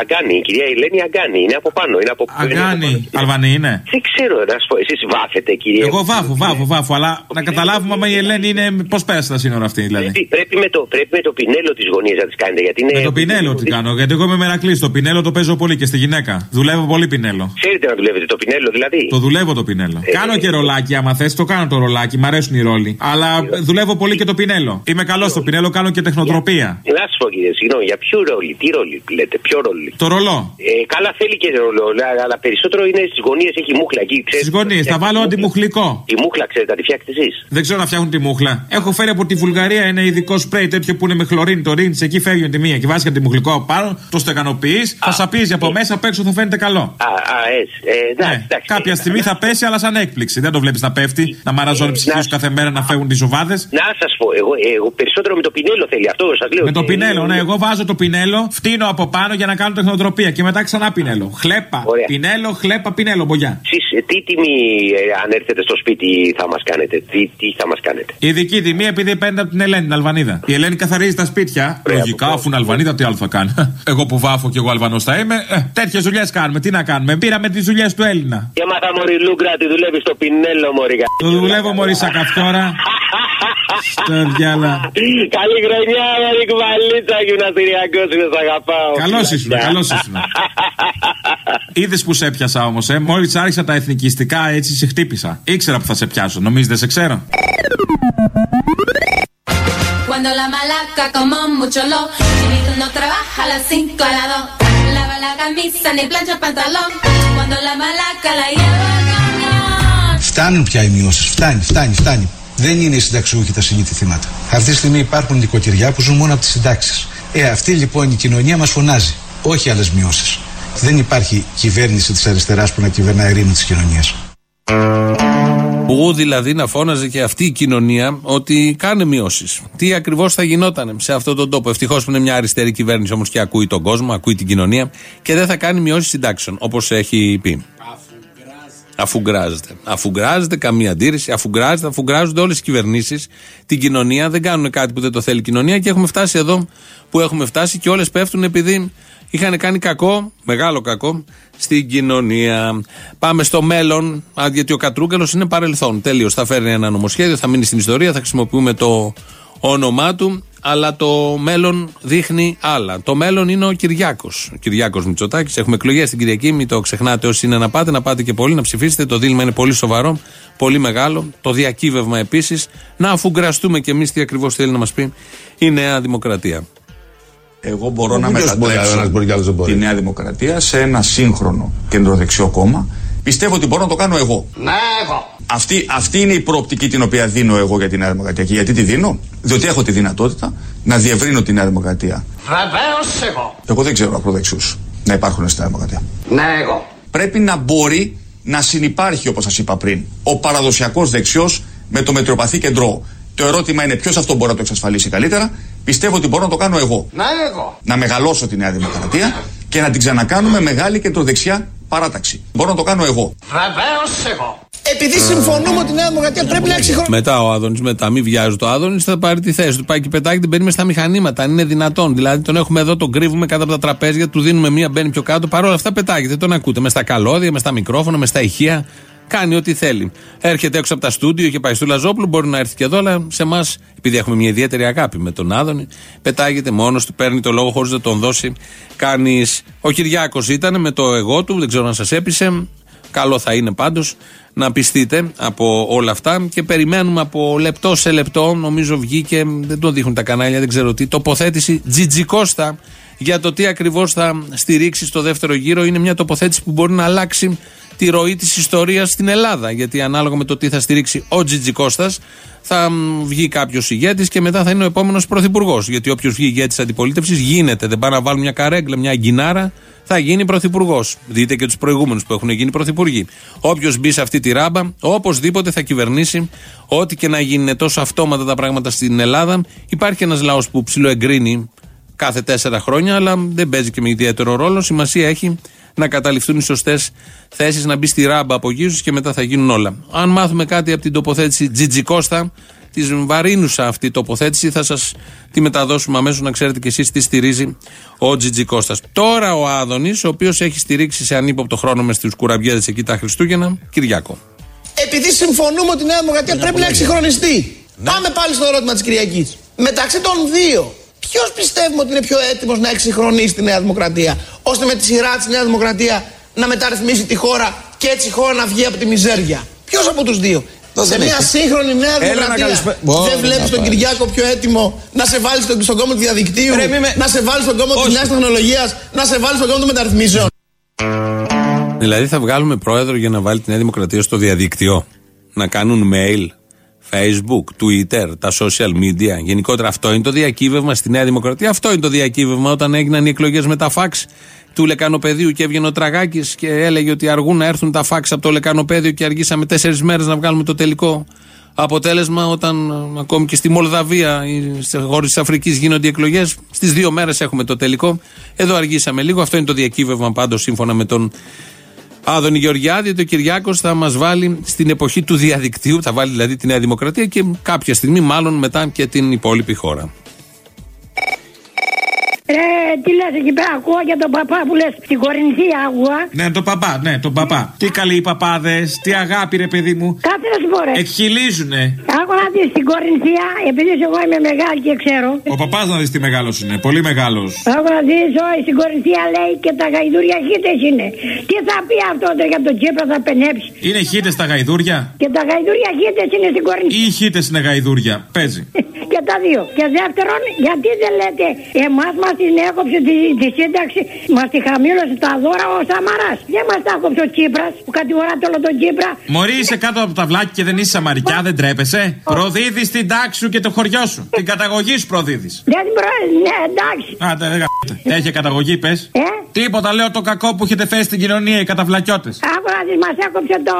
Αγκάνη, η κυρία Ελένη Αγκάνη, είναι από πάνω. Είναι από... Αγκάνη. Αλβανή είναι. Δεν ξέρω, να σου πω, εσείς βάφετε, κυρία. Εγώ βάφω, βάφω, βάφω. Αλλά να καταλάβουμε άμα η Ελένη είναι. Πώς πέρασε τα σύνορα αυτή δηλαδή. Πρέπει, πρέπει, με το, πρέπει με το πινέλο της γωνίας να τι κάνετε. Γιατί είναι... Με το πινέλο τι κάνω, γιατί εγώ είμαι μερακλή. Το πινέλο το παίζω πολύ και στη γυναίκα. Δουλεύω πολύ πινέλο. Ξέρετε να δουλεύετε το πινέλο, δηλαδή. Το δουλεύω το πινέλο. Ε, κάνω και ρολάκι, άμα θες, το κάνω το ρολάκι. Μ' αρέσουν οι ρόλοι. Αλλά δουλεύω πολύ και το πινέλο. Είμαι καλός στο πινέλο, κάνω και τεχνοτροπία. Να σου πω, κύριε, συγγνώμη, για ποιο ρόλι, τι ρόλι λέτε, ποιο ρόλι; Το ρολό. Ε, καλά θέλει και ρόλο, αλλά περισσότερο είναι στις γωνίες, έχει μούχλα εκεί. Ξέρετε, Στις γωνίες, θα βάλω αντιμουχλικό. Τη μούχλα, ξέρετε, να τη φτιάξετε εσείς. Δεν ξέρω να φτιάχνουν τη μούχλα. Έχω φέρει από τη Βουλγαρία ένα ειδικό σπρέι τέτοιο που είναι με χλωρίνη, το ρίντς, εκεί φεύγει τη μία και βάζει και αντιμουχλικό από πάνω, το στεγανοποιείς, θα σαπίζει από μέσα, απ' έξω θα φαίνεται καλό. Α, α, έτσι. Ε, εντάξει, Ναι, εντάξει. κάποια στιγμή θα πέσει, αλλά σαν έκπληξη. Δεν το βλέπεις να πέφτει, να μαραζώνει ψυχή σου κάθε μέρα να φεύγουν τις ζουβάδε. Να σας πω, εγώ, εγώ περισσότερο με το πινέλο θέλει αυτό, σας λέω. Με το Και- πινέλο, ναι, εγώ βάζω το πινέλο, φτύνω από πάνω για να κάνω τεχνοτροπία και μετά ξανά πινέλο. Χλέπα, Ωραία. πινέλο, χλέπα, πινέλο, μπογιά. Εσείς, ε, τι τιμή, ε, αν έρθετε στο σπίτι, θα μας κάνετε, τι, τι θα μας κάνετε; Η ειδική τιμή επειδή παίρνετε από την Ελένη, την Αλβανίδα. Η Ελένη καθαρίζει τα σπίτια. Λογικά, αφού είναι Αλβανίδα, τι άλλο θα κάνει. *laughs* εγώ που βάφω και εγώ Αλβανός θα είμαι. Ε, Τέτοιες δουλειές κάνουμε. Τι να κάνουμε. Πήραμε τις δουλειές του Έλληνα. Και μάθα μωρή Λούγκρα, τη δουλεύει στο πινέλο, μωρή. Το δουλεύω μωρή σαν καυτόρα. Στο διάλα. Καλή χρονιά, μωρή κουβαλίτσα, γυμναστηριακός, είμαι, σ' αγαπάω. Καλός ήσουν, καλός ήσουν. Είδες που σε έπιασα όμως, ε. Μόλις άρχισα τα εθνικιστικά, έτσι σε χτύπησα. Ήξερα που θα σε πιάσω. Νομίζετε, σε ξέρω; Cuando la malaca como mucho lo Chinito no trabaja a las 5 a las 2 Lava la camisa ni plancha pantalón Cuando la malaca la lleva al camión Φτάνουν πια οι μειώσεις. Φτάνει, φτάνει, φτάνει. Δεν είναι οι συνταξιούχοι τα συνήθι θύματα. Αυτή τη στιγμή υπάρχουν νοικοκυριά που ζουν μόνο από τις συντάξεις. Ε, αυτή λοιπόν η κοινωνία μας φωνάζει. Όχι άλλες μειώσεις. Δεν υπάρχει κυβέρνηση της αριστεράς που να κυβερνάει ειρήνη της κοινωνίας. Που δηλαδή να φώναζε και αυτή η κοινωνία ότι κάνε μειώσεις. Τι ακριβώς θα γινόταν σε αυτόν τον τόπο. Ευτυχώς που είναι μια αριστερή κυβέρνηση όμως και ακούει τον κόσμο, ακούει την κοινωνία και δεν θα κάνει μειώσεις συντάξεων όπως έχει πει. Αφού γκράζεται. Αφού γκράζεται, καμία αντίρρηση. Αφού γκράζεται, αφού γκράζονται όλες οι κυβερνήσεις, την κοινωνία, δεν κάνουν κάτι που δεν το θέλει η κοινωνία και έχουμε φτάσει εδώ που έχουμε φτάσει και όλες πέφτουν επειδή είχαν κάνει κακό, μεγάλο κακό, στην κοινωνία. Πάμε στο μέλλον, α, γιατί ο Κατρούγκαλος είναι παρελθόν. Τέλειω. Θα φέρνει ένα νομοσχέδιο, θα μείνει στην ιστορία, θα χρησιμοποιούμε το όνομά του, αλλά το μέλλον δείχνει άλλα. Το μέλλον είναι ο Κυριάκος. Ο Κυριάκος Μητσοτάκης. Έχουμε εκλογές την Κυριακή, μην το ξεχνάτε όσοι είναι να πάτε, να πάτε και πολύ, να ψηφίσετε. Το δίλημα είναι πολύ σοβαρό, πολύ μεγάλο. Το διακύβευμα επίσης. Να αφουγκραστούμε κι εμείς τι ακριβώς θέλει να μας πει η Νέα Δημοκρατία. Εγώ μπορώ να Ποιος μπορεί, μετατρέψω ένας μπορεί και άλλος δεν μπορεί. τη Νέα Δημοκρατία σε ένα σύγχρονο κεντροδεξιό κόμμα. Πιστεύω ότι μπορώ να το κάνω εγώ. Ναι, εγώ. Αυτή, αυτή είναι η προοπτική την οποία δίνω εγώ για τη Νέα Δημοκρατία. Και γιατί τη δίνω, διότι έχω τη δυνατότητα να διευρύνω τη Νέα Δημοκρατία. Βεβαίως εγώ. Εγώ δεν ξέρω ακροδεξιού να υπάρχουν στη Νέα Δημοκρατία. Ναι, εγώ. Πρέπει να μπορεί να συνυπάρχει, όπως σας είπα πριν, ο παραδοσιακός δεξιός με το μετριοπαθή κεντρό. Το ερώτημα είναι ποιος αυτό μπορεί να το εξασφαλίσει καλύτερα. Πιστεύω ότι μπορώ να το κάνω εγώ. Ναι, εγώ. Να μεγαλώσω τη Νέα Δημοκρατία και να την ξανακάνουμε μεγάλη κεντροδεξιά παράταξη. Μπορώ να το κάνω εγώ. Βεβαίως εγώ. Επειδή συμφωνούμε ότι η Νέα Δημοκρατία πρέπει να εξυγχρονίσει. Μετά ο Άδωνης, μετά, μην βιάζει το Άδωνης, θα πάρει τη θέση του. Πάει και πετάει και την παίρνει μες στα μηχανήματα. Αν είναι δυνατόν. Δηλαδή τον έχουμε εδώ, τον κρύβουμε κάτω από τα τραπέζια, του δίνουμε μία, μπαίνει πιο κάτω. Παρ' όλα αυτά πετάγεται, τον ακούτε. Με στα καλώδια, με στα μικρόφωνα, με στα ηχεία. Κάνει ό,τι θέλει. Έρχεται έξω από τα στούντιο και πάει στο Λαζόπουλο, μπορεί να έρθει και εδώ, αλλά σε εμάς, επειδή έχουμε μια ιδιαίτερη αγάπη με τον Άδωνη, πετάγεται μόνος του, παίρνει το λόγο χωρίς να τον δώσει κανείς. Ο Κυριάκος ήταν με το εγώ του, δεν ξέρω αν σας έπεισε. Καλό θα είναι πάντως να πιστείτε από όλα αυτά και περιμένουμε από λεπτό σε λεπτό. Νομίζω βγήκε, δεν το δείχνουν τα κανάλια, δεν ξέρω τι, τοποθέτηση Τζιτζικώστα για το τι ακριβώς θα στηρίξει στο δεύτερο γύρο. Είναι μια τοποθέτηση που μπορεί να αλλάξει τη ροή της ιστορίας στην Ελλάδα. Γιατί ανάλογα με το τι θα στηρίξει ο Τζιτζι Κώστας, θα μ, βγει κάποιος ηγέτης και μετά θα είναι ο επόμενος πρωθυπουργός. Γιατί όποιος βγει ηγέτης αντιπολίτευσης γίνεται. Δεν πάνε να βάλουν μια καρέγκλα, μια αγκινάρα, θα γίνει πρωθυπουργός. Δείτε και τους προηγούμενους που έχουν γίνει πρωθυπουργοί. Όποιος μπει σε αυτή τη ράμπα, οπωσδήποτε θα κυβερνήσει. Ό,τι και να γίνει, είναι τόσο αυτόματα τα πράγματα στην Ελλάδα. Υπάρχει ένας λαός που ψιλοεγκρίνει κάθε τέσσερα χρόνια, αλλά δεν παίζει και με ιδιαίτερο ρόλο. Σημασία έχει να καταληφθούν οι σωστές θέσεις, να μπει στη ράμπα απογείωση και μετά θα γίνουν όλα. Αν μάθουμε κάτι από την τοποθέτηση Τζιτζι Κώστα, της βαρύνουσα αυτή τοποθέτηση, θα σας τη μεταδώσουμε αμέσως να ξέρετε κι εσείς τι στηρίζει ο Τζιτζι Κώστας. Τώρα ο Άδωνης, ο οποίος έχει στηρίξει σε ανύποπτο χρόνο μες στους κουραμπιέδες εκεί τα Χριστούγεννα, Κυριάκο. Επειδή συμφωνούμε ότι η Νέα Δημοκρατία πρέπει να εξυγχρονιστεί. Πάμε πάλι στο ερώτημα της Κυριακής. Μεταξύ των δύο, ποιος πιστεύουμε ότι είναι πιο έτοιμος να εξυγχρονίσει τη Νέα Δημοκρατία, ώστε με τη σειρά της Νέας Δημοκρατία να μεταρρυθμίσει τη χώρα και έτσι η χώρα να βγει από τη μιζέρια. Ποιος από τους δύο; Δεν σε έχει. μια σύγχρονη Νέα Έλα να Δημοκρατία καλησπέ- δεν Μπορεί βλέπεις να τον πάει. Κυριάκο πιο έτοιμο να σε βάλει στον, στον κόμμα του διαδικτύου, Ρε, μη με- να σε βάλει στον κόμμα της Όχι. νέας τεχνολογίας, να σε βάλει στον κόμμα των μεταρρυθμίσεων; Δηλαδή θα βγάλουμε πρόεδρο για να βάλει τη Νέα Δημοκρατία στο διαδίκτυο. Να κάνουν mail, Facebook, Twitter, τα social media. Γενικότερα αυτό είναι το διακύβευμα στη Νέα Δημοκρατία. Αυτό είναι το διακύβευμα όταν έγιναν οι εκλογές με τα φαξ του Λεκανοπεδίου και έβγαινε ο Τραγάκης και έλεγε ότι αργούν να έρθουν τα φαξ από το Λεκανοπέδιο και αργήσαμε τέσσερις μέρες να βγάλουμε το τελικό αποτέλεσμα όταν ε, ακόμη και στη Μολδαβία ή σε χώρες της Αφρικής γίνονται οι εκλογές. Στις δύο μέρες έχουμε το τελικό. Εδώ αργήσαμε λίγο. Αυτό είναι το διακύβευμα πάντως σύμφωνα με τον Άδωνη Γεωργιάδη, ότι ο Κυριάκος θα μας βάλει στην εποχή του διαδικτύου, θα βάλει δηλαδή τη Νέα Δημοκρατία και κάποια στιγμή, μάλλον μετά και την υπόλοιπη χώρα. Ρε, τι λες εκεί πέρα, ακούω για τον παπά που λες στην Κορινθία, άκουγα. Ναι, τον παπά, ναι, τον παπά. Τι καλοί οι παπάδες, τι αγάπη, ρε παιδί μου. Κάτσε να σου πω, ρε. Εκχυλίζουνε. Άκου να δεις στην Κορινθία, επειδή εγώ είμαι μεγάλη και ξέρω. Ο παπάς να δεις τι μεγάλος είναι, πολύ μεγάλος. Άκου να δεις, όχι, στην Κορινθία λέει και τα γαϊδούρια χίτες είναι. Τι θα πει αυτό τώρα για τον Τσίπρα, θα πενέψει. Είναι χίτες στα γαϊδούρια; Και τα γαϊδούρια χίτες είναι στην Κορινθία. Ή χίτες είναι γαϊδούρια. Παίζει. *laughs* και τα δύο. Και δεύτερον, γιατί δεν λέτε, εμάς μας την έκοψε τη, τη σύνταξη, μας τη χαμήλωσε τα δώρα ο Σαμαράς. Δεν μας τα έκοψε ο Τσίπρας που κατηγοράτε όλο τον Τσίπρα. Μωρή είσαι κάτω από τα βλάκια και δεν είσαι Σαμαρικιά, δεν τρέπεσαι. Προδίδεις την τάξη σου και το χωριό σου. Την καταγωγή σου προδίδεις. Δεν την προ... Ναι, εντάξει. Άντε, δεν γα***τε. Έχει καταγωγή, πες. Ε; Τίποτα, λέω το κακό που έχετε φέρει στην κοινωνία οι καταβλακιώτε. Άκου να δεις, μας έκοψε το,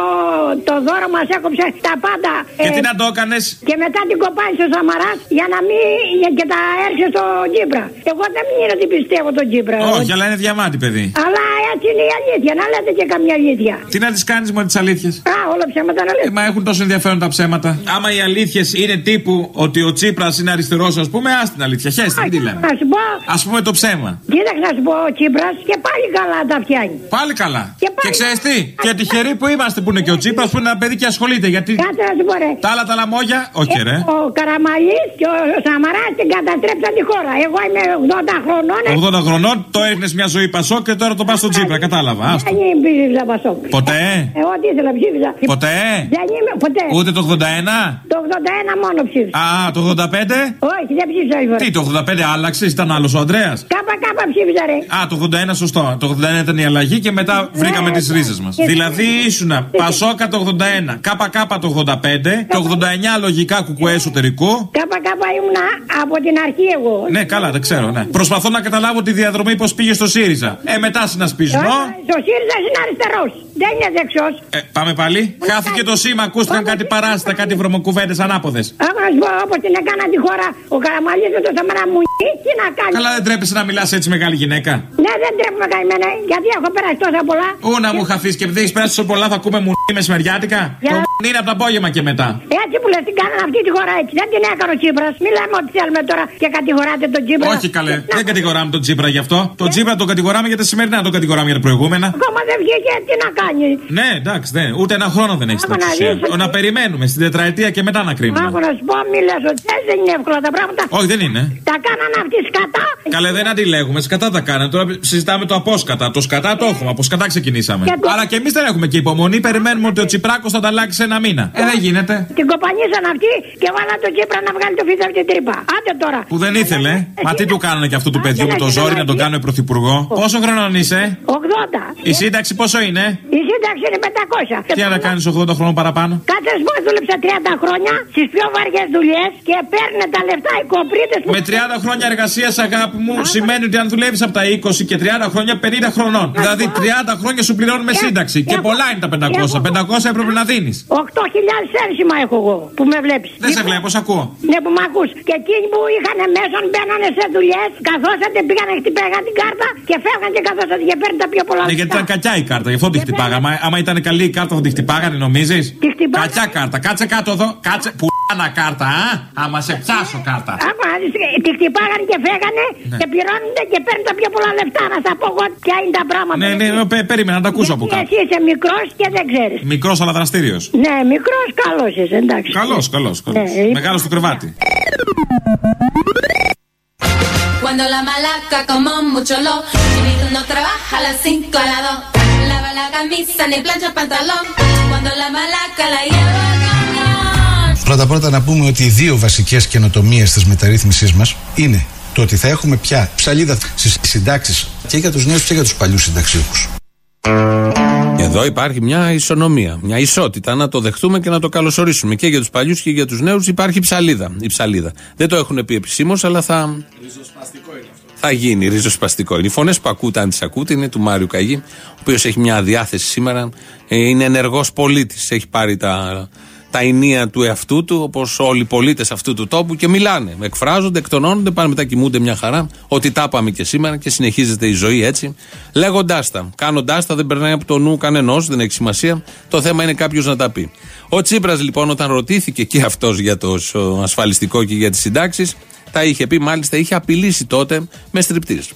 το δώρο, μας έκοψε τα πάντα. Και Ε, τι να το έκανες; Και μετά την κοπάνισε ο Σαμαράς για να μην... για- και τα έρχεσαι στο Τσίπρα. Εγώ δεν είναι ότι πιστεύω τον Τσίπρα. Όχι, αλλά είναι διαμάτι, παιδί. Αλλά έτσι είναι η αλήθεια, να λέτε και καμιά αλήθεια. Τι να τις κάνεις με τις αλήθειες; Α, όλα ψέματα να λέτε. Ε, μα έχουν τόσο ενδιαφέρον τα ψέματα. Άμα οι αλήθειες είναι τύπου ότι ο Τσίπρας είναι αριστερός, ας πούμε, ας την αλήθεια. Χέστε, τι λέμε. Να σου πω, Α πούμε το ψέμα. κοίταξε να σου πω, ο Τσίπρας και πάλι καλά τα φτιάνει. Πάλι καλά. Και Και, πάλι- ξέρεις τι, και τυχεροί που είμαστε που είναι και ο Τσίπρας που είναι ένα παιδί και ασχολείται. Γιατί Κάτσε να σου πω ρε. τα άλλα τα λαμόγια, όχι ρε. Ο Καραμαλής και ο Σαμαράς την καταστρέψαν τη χώρα. Εγώ είμαι 80 χρονών. ε, 80 χρονών το έριχνες μια ζωή Πασό και τώρα το πας στον Τσίπρα, κατάλαβα. Άστο. Δεν είμαι ψήφιζα Πασόκ. Ποτέ; Εγώ τι ήθελα ψήφιζα. Ποτέ; Δεν είμαι ποτέ. Ούτε το 81. Το 81 μόνο ψήφιζα. Α, το 85. Όχι, δεν ψήφιζα η φορά. Τι, το 85 άλλαξες, ήταν άλλος ο Ανδρέας; Κάπα κάπα ψήφιζα ρε. Α, το 81 σωστό. Το 81 ήταν η αλλαγή και μετά βρήκαμε τις ρίζες μας. Ε, Δηλαδή ήσουνα Πασόκα το 81, ΚΚ το 85, το 89 λογικά κουκουέ εσωτερικού. Κάπα κάπα ήμουνα από την αρχή εγώ. Ναι, καλά, δεν ξέρω, ναι. Προσπαθώ να καταλάβω τη διαδρομή πώς πήγε στο ΣΥΡΙΖΑ. Ε, μετά συνασπισμό. Ο ΣΥΡΙΖΑ είναι αριστερός. Δεν είναι δεξιός. Ε, πάμε πάλι. Χάθηκε το σήμα, ακούστηκαν κάτι παράστα, κάτι βρωμοκουβέντες ανάποδες. Άκου να σου πω όπως την έκανα τη χώρα ο Καραμαλής με το Σαμαρά μου. Τι να κάνει; Καλά, δεν τρέπεσαι να μιλάς έτσι μεγάλη γυναίκα. Ναι, δεν τρέπουμε καημένα γιατί έχω περάσει τόσα πολλά. Ού να μου χαθεί και επειδή έχεις περάσει τόσο πολλά θα ακούμε μου μεσημεριάτικα. Για- Το μου είναι από το απόγευμα και μετά. Έτσι που λες, την κάνανε αυτή τη χώρα έτσι. Δεν την έκανε ο Τσίπρας. Μιλάμε ό,τι θέλουμε τώρα και κατηγοράτε τον Τσίπρα. Όχι καλέ, δεν κατηγοράμε τον Τσίπρα γι' αυτό. Τον Τσίπρα τον κατηγοράμε για τα σημερινά, τον κατηγοράμε για τα προηγούμενα. Ακόμα δεν βγήκε, τι να κάνει. Ναι, εντάξει, ναι. ούτε ένα χρόνο δεν έχει στην Άκου να εξουσία. δεις. Ο, Να περιμένουμε στην τετραετία και μετά να κρίνουμε. Άκου να σου πω, μη λες ότι θες, δεν είναι εύκολα τα πράγματα. Όχι, δεν είναι. Τα κάνανε αυτοί σκατά. Καλέ, δεν αντιλέγουμε. Σκατά τα κάνανε. Τώρα συζητάμε το απόσκατα. Το σκατά το έχουμε. Από σκατά ξεκινήσαμε. Και το- Αλλά και εμείς δεν έχουμε και υπομονή. Περιμένουμε ότι ο Τσιπράκος θα τα αλλάξει σε ένα μήνα. Ε, δεν γίνεται. Την κοπανίσαν αυτοί και βάλαν τον Τσίπρα να βγάλει το φίδι από την τρύπα. Άντε τώρα. Που δεν ήθελε. Μα τι του κάνανε και αυτού του παιδιού με το ζόρι να τον κάνουν πρωθυπουργό; Πόσο χρονών είσαι, 80. Η σύνταξη σύνταξη πόσο είναι; Η σύνταξη είναι 500. Τι να κάνεις 80 χρόνων παραπάνω; Κάτσε σου πω, δούλεψα 30 χρόνια στις πιο βαριές δουλειές και παίρνουν τα λεφτά οι κοπρίτες που. Με 30 χρόνια εργασίας, αγάπη μου, σημαίνει ότι αν δουλεύεις από τα 20 και 30 χρόνια 50 χρονών. Δηλαδή 30 χρόνια σου πληρώνουν με σύνταξη. Και πολλά είναι τα 500. 500 έπρεπε να δίνεις. 8.000 ένσημα έχω εγώ που με βλέπεις. Δεν σε βλέπω, σ' ακούω. Ναι, που μ' ακούς. Και εκείνοι που είχαν μέσον μπαίνανε σε δουλειές, καθόσατε, πήγανε, χτυπάγαν την κάρτα και φεύγαν και καθόσατε και παίρνουν τα πιο πολλά Ναι, γιατί ήταν κακιά η κάρτα, γι' αυτό τη χτυπάγαμε. Άμα ήταν καλή η κάρτα θα τη χτυπάγανε, νομίζεις; Κακιά κάρτα, κάτσε κάτω εδώ, κάτσε. Που κάρτα, α! Άμα σε πιάσω κάρτα. Άμα τη χτυπάγανε και φεύγανε Ναι. και πληρώνονται και παίρνουν τα πιο πολλά λεφτά. Να σας πω εγώ ποια είναι τα πράγματα. Ναι, ναι, ναι, πε- περίμενα να τα ακούσω από Γιατί κάτω. Εσύ είσαι μικρός και δεν ξέρεις. Μικρός αλλά δραστήριος. Ναι, μικρός, καλός είσαι, εντάξει. Καλός, καλός. Ναι, ε, Μεγάλος στο κρεβάτι. Cuando la malaca como mucho lo Chinito no trabaja a las 5 a las 2 Lava la camisa ni plancha el pantalón Cuando la malaca la lleva al camión Πρώτα πρώτα να πούμε ότι οι δύο βασικές καινοτομίες της μεταρρύθμισής μας είναι το ότι θα έχουμε πια ψαλίδα στις συντάξεις και για τους νέους και για τους παλιούς συνταξιούχους. Εδώ υπάρχει μια ισονομία, μια ισότητα να το δεχτούμε και να το καλωσορίσουμε. Και για τους παλιούς και για τους νέους υπάρχει ψαλίδα. Η ψαλίδα. Δεν το έχουν πει επισήμως, αλλά θα. Θα γίνει ριζοσπαστικό. Οι φωνές που ακούτε, αν τις ακούτε, είναι του Μάριου Καγή, ο οποίος έχει μια διάθεση σήμερα. ε, Είναι ενεργός πολίτης. Έχει πάρει τα, τα ενία του εαυτού του, όπως όλοι οι πολίτες αυτού του τόπου και μιλάνε. Εκφράζονται, εκτονώνονται, πάνε μετά κοιμούνται μια χαρά. Ότι τα πάμε και σήμερα και συνεχίζεται η ζωή έτσι. Λέγοντάς τα, κάνοντάς τα, δεν περνάει από το νου κανενός, δεν έχει σημασία. Το θέμα είναι κάποιος να τα πει. Ο Τσίπρας λοιπόν, όταν ρωτήθηκε και αυτός για το σο- ασφαλιστικό και για τις συντάξεις, τα είχε πει, μάλιστα είχε απειλήσει τότε με στριπτήρες.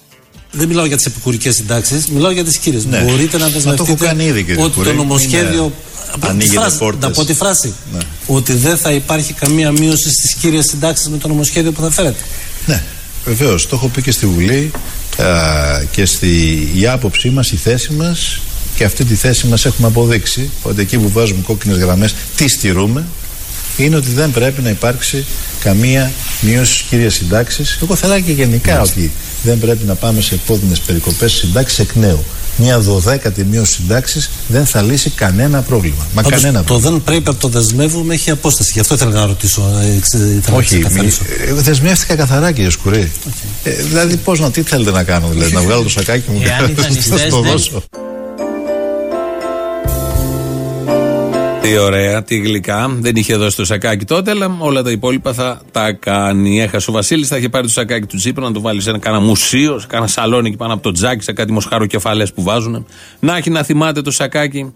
Δεν μιλάω για τις επικουρικές συντάξεις, μιλάω για τις κύριες. Ναι. Μπορείτε να Μα το δεσμευτείτε έχω κάνει ήδη, κύριε ότι Κουρέ. το νομοσχέδιο. Είναι- Από τη ανοίγετε φράση, πόρτες. να πω τη φράση. Ναι. Ότι δεν θα υπάρχει καμία μείωση στις κύριες συντάξεις με το νομοσχέδιο που θα φέρετε. Ναι, βεβαίως. Το έχω πει και στη Βουλή α, και στη, η άποψή μας, η θέση μας και αυτή τη θέση μας έχουμε αποδείξει ότι εκεί που βάζουμε κόκκινες γραμμές, τι στηρούμε, είναι ότι δεν πρέπει να υπάρξει καμία μείωση στι κύριε συντάξει. Εγώ θα έλεγα και γενικά ότι δεν πρέπει να πάμε σε επώδυνες περικοπές συντάξεις εκ νέου. Μια δωδέκατη μείωση συντάξει δεν θα λύσει κανένα πρόβλημα. Μα Πάντως, κανένα το δεν πρέπει από το δεσμεύουμε έχει απόσταση. Γι' αυτό ήθελα να ρωτήσω. ε, ξε- ήθελα να Όχι, μη, ξεκαθαρίσω. ε, δεσμεύτηκα καθαρά κύριε Σκουρή. Ε, δηλαδή πώς να, τι θέλετε να κάνω, δηλαδή, να *laughs* βγάλω το σακάκι μου και Εάν οι να σας δανειστές το δεν- δώσω. Τι ωραία, τι γλυκά. Δεν είχε δώσει το σακάκι τότε, αλλά όλα τα υπόλοιπα θα τα κάνει. Έχασε ο Βασίλης, θα είχε πάρει το σακάκι του Τσίπρα να το βάλεις σε ένα κάνα μουσείο, σε κάνα σαλόνι εκεί πάνω από το τζάκι, σε κάτι μοσχαροκεφαλές που βάζουν. Να έχει να θυμάται το σακάκι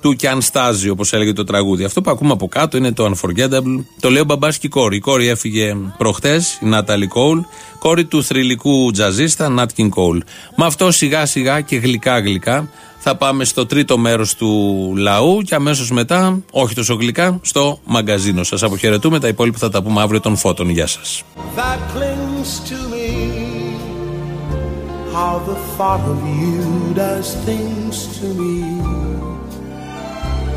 του και αν στάζει, όπως έλεγε το τραγούδι. Αυτό που ακούμε από κάτω είναι το Unforgettable. Το λέει ο μπαμπάς και η κόρη. Η κόρη έφυγε προχτές, η Νάταλι Κόουλ, κόρη του θρηλυκού τζαζίστα Νάτκιν Κόουλ. Με αυτό σιγά σιγά και γλυκά γλυκά θα πάμε στο τρίτο μέρος του λαού και αμέσως μετά, όχι τόσο γλυκά, στο μαγκαζίνο. Σας αποχαιρετούμε. Τα υπόλοιπα θα τα πούμε αύριο των φώτων. Γεια σας.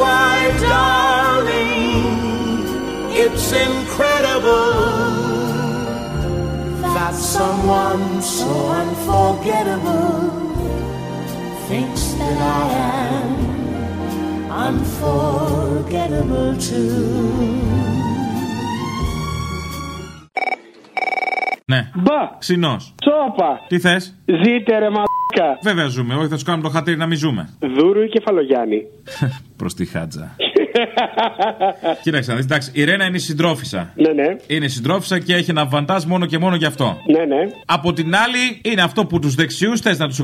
why, darling, it's incredible that someone so unforgettable Thinks that I am unforgettable too. Ναι. Μπα! Ξινό. Τσόπα! Τι θε. Ζείτε ρε μαλάκα! Βέβαια ζούμε. Όχι, θα σου κάνουμε το χατήρι να μην ζούμε. Δούρου ή κεφαλογιάννη. *laughs* Προς τη χάτζα. *laughs* Κοίταξε να δεις, εντάξει, η Ρένα είναι συντρόφισσα. Ναι, ναι. Είναι συντρόφισσα και έχει ένα βαντάζ μόνο και μόνο γι' αυτό. Ναι, ναι. Από την άλλη, είναι αυτό που τους δεξιούς θες να τους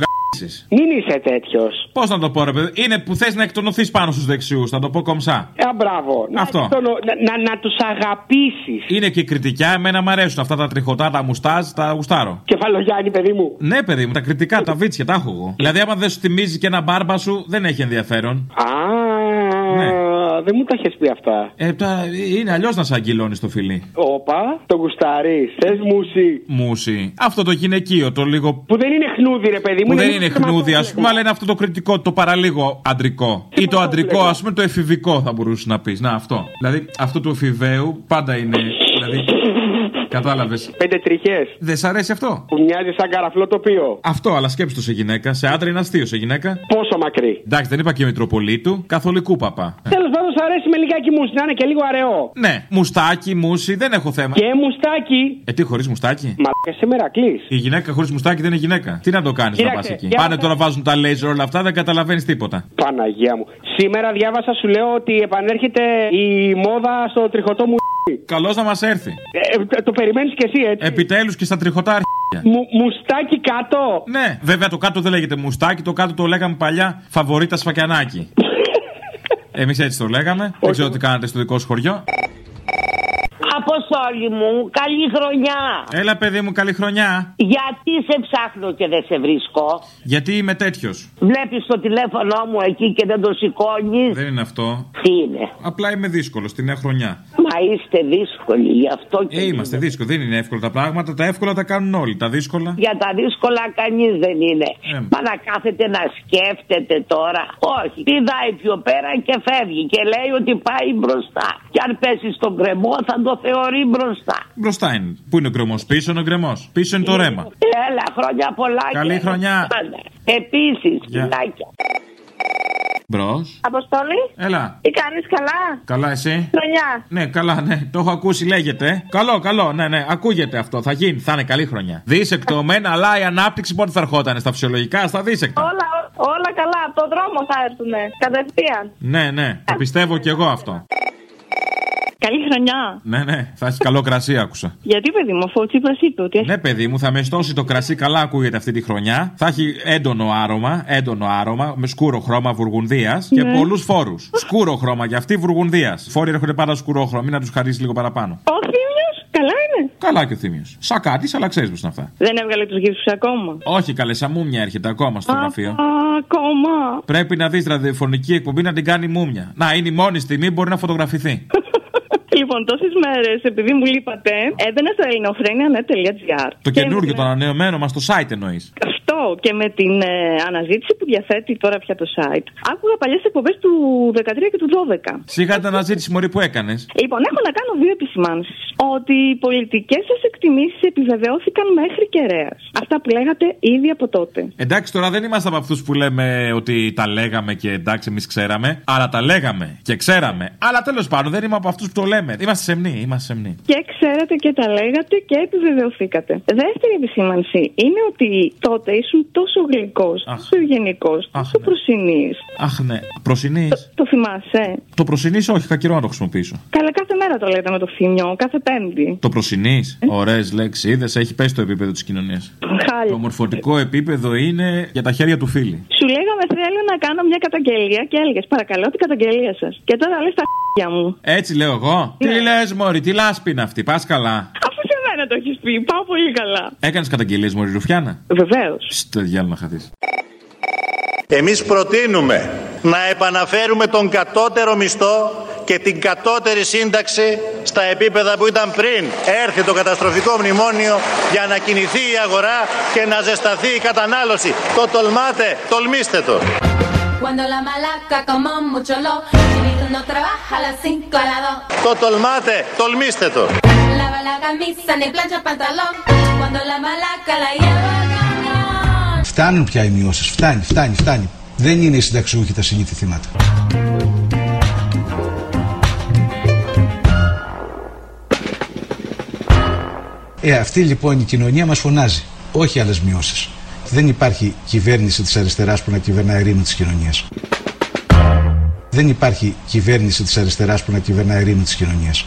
σου κυβερνήσει. Μην είσαι τέτοιος. Πώς να το πω, ρε παιδί, είναι που θες να εκτονωθείς πάνω στους δεξιούς, θα το πω κομψά. Ε, μπράβο. Αυτό. Να, εκτονω- να, να, να τους αγαπήσεις. Είναι και κριτικά, εμένα μου αρέσουν αυτά τα τριχωτά, τα μουστάζ, τα γουστάρω. Κεφαλογιάννη, παιδί μου. Ναι, παιδί μου, τα κριτικά, τα βίτσια, τα έχω εγώ. Δηλαδή, άμα δεν σου θυμίζει και ένα μπάρμπα σου, δεν έχει ενδιαφέρον. Α, δεν μου τα έχεις πει αυτά. Ε, τα, είναι αλλιώς να σε αγγυλώνεις το φιλί. Όπα, το γουστάρι. Θες μουσι. Μουσι. Αυτό το γυναικείο, το λίγο. Που δεν είναι χνούδι, ρε παιδί μου. Που δεν λίγο είναι χνούδι, ας πούμε, αλλά είναι αυτό το κριτικό, το παραλίγο αντρικό. Ή το αντρικό, ας πούμε, το εφηβικό θα μπορούσες να πεις. Να, αυτό. Δηλαδή, αυτό του εφηβαίου πάντα είναι. Δηλαδή, Κατάλαβες. Πέντε τριχές. Δεν σ' αρέσει αυτό; Που μοιάζει σαν καραφλό τοπίο. Αυτό, αλλά σκέψτε το σε γυναίκα. Σε άντρα είναι αστείο, σε γυναίκα. Πόσο μακρύ. Εντάξει, δεν είπα και Μητροπολίτου. Καθολικού παπά. Τέλος πάντων, σ' αρέσει με λιγάκι μουσι, να είναι και λίγο αραιό. Ναι, μουστάκι, μουσι, δεν έχω θέμα. Και μουστάκι. Ε, τι χωρίς μουστάκι; Μα σε μερακλή. Η γυναίκα χωρίς μουστάκι δεν είναι γυναίκα. Τι να το κάνεις να Κοίταξε, πα εκεί; για Πάνε να- τώρα βάζουν τα λέιζερ όλα αυτά, δεν καταλαβαίνεις τίποτα. Παναγία μου. Σήμερα διάβασα, σου λέω ότι επανέρχεται η μόδα στο τριχωτό μου. Καλώς να μας έρθει. Ε, το περιμένεις κι εσύ, έτσι. Επιτέλους και στα τριχωτά αρχίδια. Μου, μουστάκι κάτω. Ναι, βέβαια το κάτω δεν λέγεται μουστάκι, το κάτω το λέγαμε παλιά φαβορίτα σφακιανάκι. *laughs* Εμείς έτσι το λέγαμε. Δεν ξέρω τι κάνατε στο δικό σου χωριό. Αποστόλη μου, καλή χρονιά. Έλα, παιδί μου, καλή χρονιά. Γιατί σε ψάχνω και δεν σε βρίσκω; Γιατί είμαι τέτοιος. Βλέπεις το τηλέφωνό μου εκεί και δεν το σηκώνεις; Δεν είναι αυτό. Τι είναι; Απλά είμαι δύσκολος στη νέα χρονιά. Μα είστε δύσκολοι, γι' αυτό και. Ε, είμαστε δύσκολοι. Δεν είναι εύκολα τα πράγματα. Τα εύκολα τα κάνουν όλοι. Τα δύσκολα. Για τα δύσκολα κανείς δεν είναι. Ε. Μα να κάθεται να σκέφτεται τώρα. Όχι. Πηδάει πιο πέρα και φεύγει και λέει ότι πάει μπροστά. Και αν πέσει στον κρεμό θα το θεωρεί μπροστά. Μπροστά είναι. Πού είναι ο γκρεμό, πίσω είναι ο γκρεμό. Πίσω είναι το ρέμα. Έλα, χρόνια πολλά. Καλή και- χρονιά. Επίσης, Γεια. Φιλάκια. Μπρος. Αποστόλη. Έλα. Τι κάνεις καλά; Καλά, εσύ; Χρονιά. Ναι, καλά, ναι. Το έχω ακούσει, λέγεται. Καλό, καλό, ναι, ναι. Ακούγεται αυτό. Θα γίνει, θα είναι καλή χρονιά. Δίσεκτο μεν, αλλά η ανάπτυξη πότε θα ερχόταν στα φυσιολογικά, στα δίσεκτα. Όλα, όλα καλά. Από το δρόμο θα έρθουνε. Κατευθείαν. Ναι, ναι. Το πιστεύω κι εγώ αυτό. Καλή χρονιά. Ναι, ναι. Θα έχει καλό κρασί, άκουσα. Γιατί, παιδί μου, αφού ο Τσίπρας είπε ότι έχει. Ναι, παιδί μου, θα με στώσει το κρασί καλά, ακούγεται αυτή τη χρονιά. Θα έχει έντονο άρωμα, έντονο άρωμα, με σκούρο χρώμα βουργουνδίας και Ναι. πολλούς φόρους. σκούρο χρώμα για αυτή βουργουνδίας. Φόροι έρχονται πάντα σκούρο χρώμα, μην να τους χαρίσεις λίγο παραπάνω. Ο Θήμιος, καλά είναι. Καλά και ο Θήμιος. Σακάτι, αλλά ξέρεις πώς είναι αυτά. Δεν έβγαλε τους γύρου ακόμα. Όχι, καλέ, σαν μούμια έρχεται ακόμα στο γραφείο. Α, ακόμα. Πρέπει να δεις ραδιοφωνική εκπομπή να την κάνει μούμια. Να είναι η μόνη στιγμή που μπορεί να φωτογραφηθεί. *laughs* Λοιπόν, τόσες μέρες, επειδή μου λείπατε, έμπαινα στο ελληνοφρένια.net.gr. το καινούριο, το ανανεωμένο μας το site εννοείς. Αυτό και με την ε, αναζήτηση που διαθέτει τώρα πια το site, άκουγα παλιές εκπομπές του 13 και του 12. Σιγά την αναζήτηση μωρή που έκανες; Λοιπόν, έχω να κάνω δύο επισημάνσεις. Ότι οι πολιτικές σας εκτιμήσεις επιβεβαιώθηκαν μέχρι κεραίας. Αυτά που λέγατε ήδη από τότε. Εντάξει, τώρα δεν είμαστε από αυτούς που λέμε ότι τα λέγαμε και εντάξει, εμείς ξέραμε. Αλλά τα λέγαμε και ξέραμε. Αλλά τέλος πάντων δεν είμαι από αυτούς που το λέμε. Είμαστε σεμνοί, είμαστε σεμνοί. Και ξέρατε και τα λέγατε και επιβεβαιωθήκατε. Δεύτερη επισήμανση είναι ότι τότε ήσουν τόσο γλυκός, τόσο ευγενικός, τόσο προσινής. Αχ, ναι. Προσινής. Το θυμάσαι; Το προσινής, όχι, είχα καιρό να το χρησιμοποιήσω. Καλά, κάθε μέρα το λέτε με το φθηνιό, κάθε Πέμπτη. Το προσινής, ωραίες λέξεις, είδε, έχει πέσει το επίπεδο της κοινωνίας. Χάλια. Το μορφωτικό επίπεδο είναι για τα χέρια του φίλη. Σου λέγαμε θέλω να κάνω μια καταγγελία και έλεγες Παρακαλώ την καταγγελία σας. Και τώρα λες τα χ***ια μου. Έτσι λέω εγώ. Τι λες, Μωρή, τι λάσπη είναι αυτή, πας καλά. Αφού σε μένα το έχεις πει, πάω πολύ καλά. Έκανες καταγγελίες, Μωρή Ρουφιάνα; Βεβαίως. Στο διάλογο να χαθεί. Εμείς προτείνουμε να επαναφέρουμε τον κατώτερο μισθό και την κατώτερη σύνταξη στα επίπεδα που ήταν πριν έρθει το καταστροφικό μνημόνιο για να κινηθεί η αγορά και να ζεσταθεί η κατανάλωση. Το τολμάτε, τολμήστε το. Cuando la malaca como mucho lo Chinito no trabaja a las 5 a las Το τολμάτε, τολμήστε το. 2 Lava la camisa ni plancha pantalón Cuando la malaca la lleva al camión Φτάνουν πια οι μειώσεις. Φτάνει, φτάνει, φτάνει. Δεν είναι οι συνταξιούχοι τα συνήθι θύματα. Ε, αυτή λοιπόν η κοινωνία μας φωνάζει. Όχι άλλες μειώσεις. Δεν υπάρχει κυβέρνηση της αριστεράς που να κυβερνάει ρήμη της κοινωνίας. Δεν υπάρχει κυβέρνηση της αριστεράς που να κυβερνάει ρήμη της κοινωνίας.